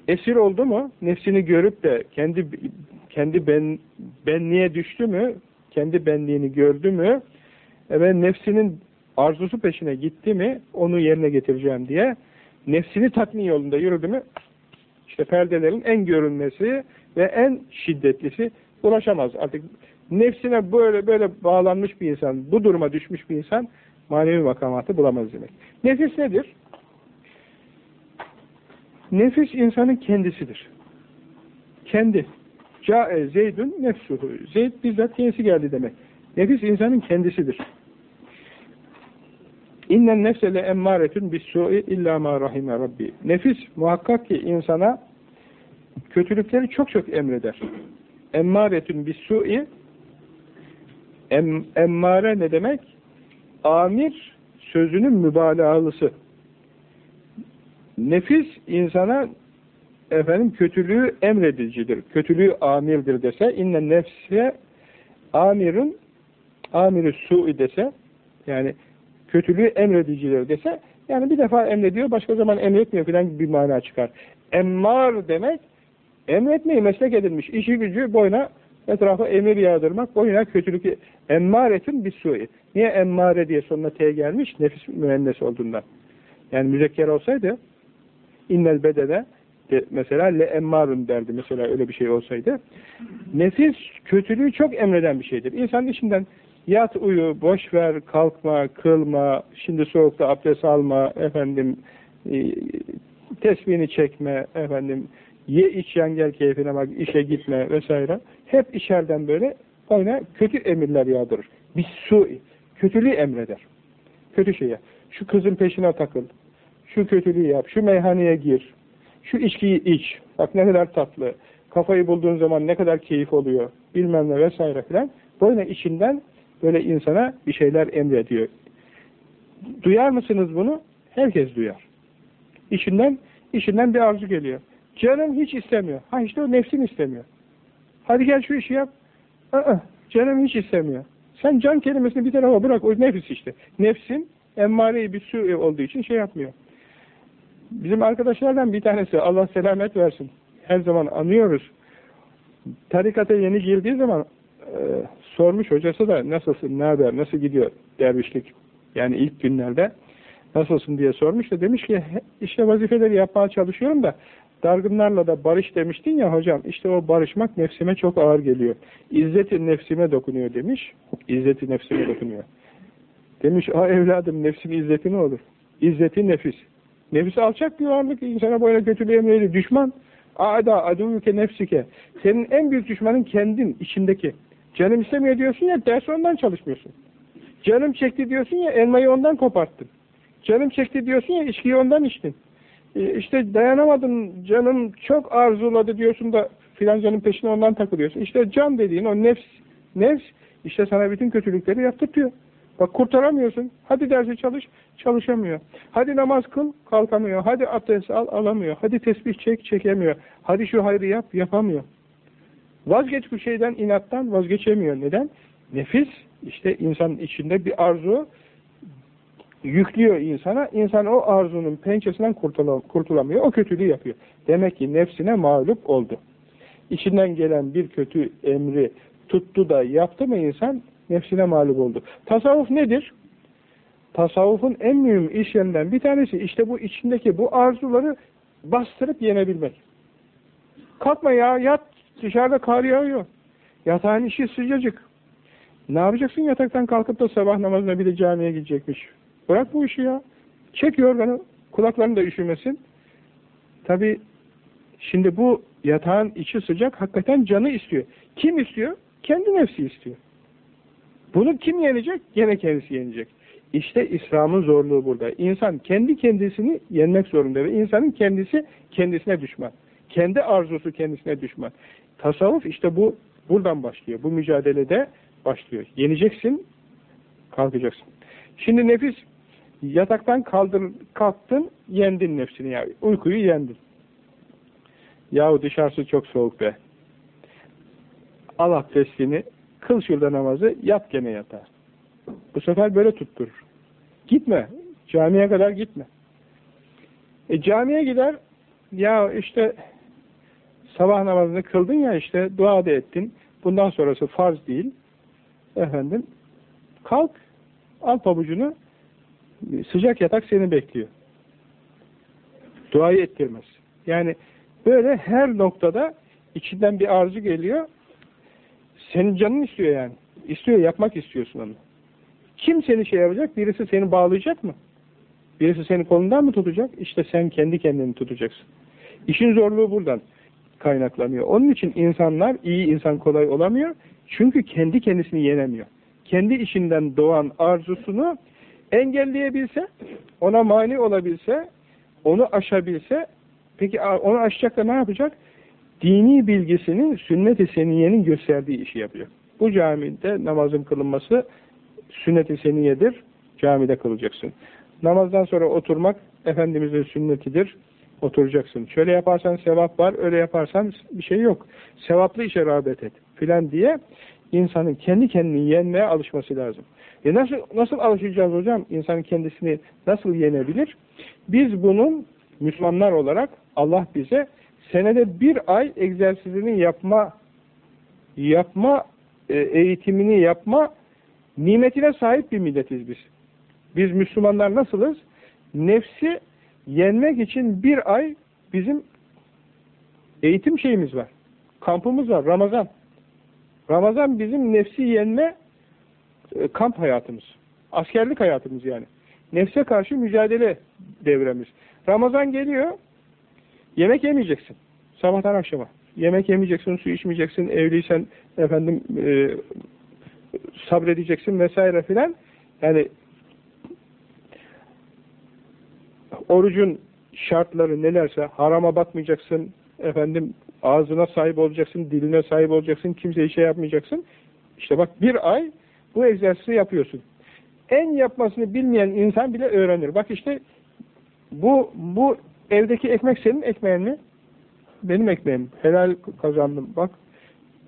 esir oldu mu, nefsini görüp de kendi kendi ben benliğe düştü mü, kendi benliğini gördü mü ve nefsinin arzusu peşine gitti mi, onu yerine getireceğim diye nefsini tatmin yolunda yürüdü mü, işte perdelerin en görünmesi ve en şiddetlisi ulaşamaz. Artık nefsine böyle böyle bağlanmış bir insan, bu duruma düşmüş bir insan manevi makamatı bulamaz demek. Nefis nedir? Nefis insanın kendisidir. Kendi. Ca'e zeydün nefsuhu. Zeyd bizzat kendisi geldi demek. Nefis insanın kendisidir. İnnen nefsele emmâretün bis-su'i illa ma rahime rabbi. Nefis muhakkak ki insana kötülükleri çok çok emreder. Emmâretün bis-su'i em, emmare ne demek? Amir sözünün mübalağalısı. Nefis insana efendim kötülüğü emredicidir. Kötülüğü amirdir dese inne nefse amirun amiri su'i dese yani kötülüğü emredicidir dese yani bir defa emrediyor başka zaman emretmiyor filan gibi bir mana çıkar. Emmar demek emretmeyi meslek edilmiş. işi gücü boyuna etrafa emir yağdırmak, boyuna kötülük emmaretin bir su'i. Niye emmare diye sonuna T gelmiş? Nefis müennes olduğundan. Yani müzekker olsaydı innel bedene de mesela le emmarun derdi mesela öyle bir şey olsaydı. Nefis kötülüğü çok emreden bir şeydir. İnsanın içinden yat uyu, boş ver, kalkma, kılma, şimdi soğukta abdest alma, efendim e, tesbihini çekme, efendim ye iç yan gel keyfine bak, işe gitme vesaire. Hep içeriden böyle oyna kötü emirler yağdırır. Bir su, kötülüğü emreder. Kötü şeye. Şu kızın peşine takıl, şu kötülüğü yap, şu meyhaneye gir, şu içkiyi iç, bak ne kadar tatlı, kafayı bulduğun zaman ne kadar keyif oluyor, bilmem ne vesaire filan. Böyle içinden böyle insana bir şeyler emrediyor. Duyar mısınız bunu? Herkes duyar. İçinden, içinden bir arzu geliyor. Canım hiç istemiyor. Ha işte o nefsin istemiyor. Hadi gel şu işi yap. Aa, canım hiç istemiyor. Sen can kelimesini bir tarafa bırak. O nefis işte. Nefsin emmare bir su olduğu için şey yapmıyor. Bizim arkadaşlardan bir tanesi Allah selamet versin. Her zaman anıyoruz. Tarikata yeni girdiği zaman e, sormuş hocası da nasılsın, ne haber, nasıl gidiyor dervişlik. Yani ilk günlerde nasılsın diye sormuş da demiş ki işte vazifeleri yapmaya çalışıyorum da dargınlarla da barış demiştin ya hocam işte o barışmak nefsime çok ağır geliyor. İzzeti nefsime dokunuyor demiş. İzzeti nefsime dokunuyor. Demiş ha evladım nefsin izzeti ne olur? İzzeti nefis. Nefis alçak bir varlık insana böyle kötülüğü emredi. Düşman. Ada aduvüke nefsike. Senin en büyük düşmanın kendin içindeki. Canım istemiyor diyorsun ya ders ondan çalışmıyorsun. Canım çekti diyorsun ya elmayı ondan koparttın. Canım çekti diyorsun ya içkiyi ondan içtin. E işte dayanamadın canım çok arzuladı diyorsun da filancanın peşine ondan takılıyorsun. İşte can dediğin o nefs, nefs işte sana bütün kötülükleri yaptırtıyor. Bak kurtaramıyorsun. Hadi dersi çalış, çalışamıyor. Hadi namaz kıl, kalkamıyor. Hadi abdest al, alamıyor. Hadi tesbih çek, çekemiyor. Hadi şu hayrı yap, yapamıyor. Vazgeç bu şeyden, inattan vazgeçemiyor. Neden? Nefis, işte insanın içinde bir arzu yüklüyor insana. İnsan o arzunun pençesinden kurtulamıyor. O kötülüğü yapıyor. Demek ki nefsine mağlup oldu. İçinden gelen bir kötü emri tuttu da yaptı mı insan nefsine mağlup oldu. Tasavvuf nedir? Tasavvufun en mühim işlerinden bir tanesi işte bu içindeki bu arzuları bastırıp yenebilmek. Kalkma ya yat dışarıda kar yağıyor. Yatağın işi sıcacık. Ne yapacaksın yataktan kalkıp da sabah namazına bir de camiye gidecekmiş. Bırak bu işi ya. Çek yorganı. Kulakların da üşümesin. Tabi Şimdi bu yatağın içi sıcak hakikaten canı istiyor. Kim istiyor? Kendi nefsi istiyor. Bunu kim yenecek? Gene kendisi yenecek. İşte İslam'ın zorluğu burada. İnsan kendi kendisini yenmek zorunda ve insanın kendisi kendisine düşman. Kendi arzusu kendisine düşman. Tasavvuf işte bu buradan başlıyor. Bu mücadelede başlıyor. Yeneceksin, kalkacaksın. Şimdi nefis yataktan kaldır, kalktın, yendin nefsini ya. Uykuyu yendin. Yahu dışarısı çok soğuk be. Al abdestini, kıl şurada namazı, yat gene yatağa. Bu sefer böyle tutturur. Gitme. Camiye kadar gitme. E camiye gider, ya işte sabah namazını kıldın ya işte, dua da ettin. Bundan sonrası farz değil. Efendim, kalk, al pabucunu, sıcak yatak seni bekliyor. Duayı ettirmez. Yani böyle her noktada içinden bir arzu geliyor. Senin canın istiyor yani. İstiyor, yapmak istiyorsun onu. Kim seni şey yapacak? Birisi seni bağlayacak mı? Birisi seni kolundan mı tutacak? İşte sen kendi kendini tutacaksın. İşin zorluğu buradan kaynaklanıyor. Onun için insanlar iyi insan kolay olamıyor. Çünkü kendi kendisini yenemiyor. Kendi işinden doğan arzusunu engelleyebilse, ona mani olabilse, onu aşabilse, peki onu aşacak da ne yapacak? Dini bilgisinin sünnet-i seniyenin gösterdiği işi yapıyor. Bu camide namazın kılınması sünnet-i seniyedir, camide kılacaksın. Namazdan sonra oturmak Efendimizin sünnetidir, oturacaksın. Şöyle yaparsan sevap var, öyle yaparsan bir şey yok. Sevaplı işe rağbet et filan diye insanın kendi kendini yenmeye alışması lazım. E nasıl, nasıl alışacağız hocam? İnsanın kendisini nasıl yenebilir? Biz bunun Müslümanlar olarak Allah bize senede bir ay egzersizini yapma yapma e, eğitimini yapma nimetine sahip bir milletiz biz. Biz Müslümanlar nasılız? Nefsi yenmek için bir ay bizim eğitim şeyimiz var. Kampımız var. Ramazan. Ramazan bizim nefsi yenme e, kamp hayatımız. Askerlik hayatımız yani. Nefse karşı mücadele devremiz. Ramazan geliyor, yemek yemeyeceksin. Sabahtan akşama. Yemek yemeyeceksin, su içmeyeceksin, evliysen efendim e, sabredeceksin vesaire filan. Yani orucun şartları nelerse harama bakmayacaksın, efendim ağzına sahip olacaksın, diline sahip olacaksın, kimseye şey yapmayacaksın. İşte bak bir ay bu egzersizi yapıyorsun. En yapmasını bilmeyen insan bile öğrenir. Bak işte bu bu evdeki ekmek senin ekmeğin mi? Benim ekmeğim. Helal kazandım. Bak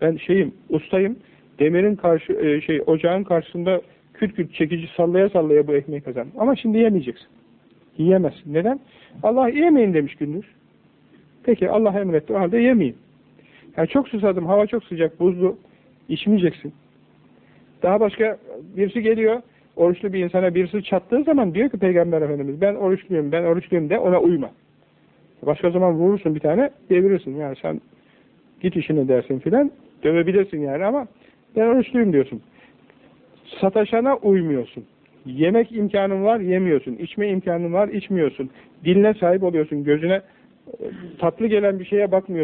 ben şeyim, ustayım. Demirin karşı e, şey ocağın karşısında küt küt çekici sallaya sallaya bu ekmeği kazandım. Ama şimdi yemeyeceksin. Yiyemezsin. Neden? Allah yemeyin demiş gündüz. Peki Allah emretti o halde yemeyin. Yani çok susadım, hava çok sıcak, buzlu. içmeyeceksin. Daha başka birisi geliyor, oruçlu bir insana birisi çattığı zaman diyor ki Peygamber Efendimiz ben oruçluyum, ben oruçluyum de ona uyma. Başka zaman vurursun bir tane, devirirsin. Yani sen git işine dersin filan, dövebilirsin yani ama ben oruçluyum diyorsun. Sataşana uymuyorsun. Yemek imkanın var, yemiyorsun. İçme imkanın var, içmiyorsun. Diline sahip oluyorsun, gözüne tatlı gelen bir şeye bakmıyorsun.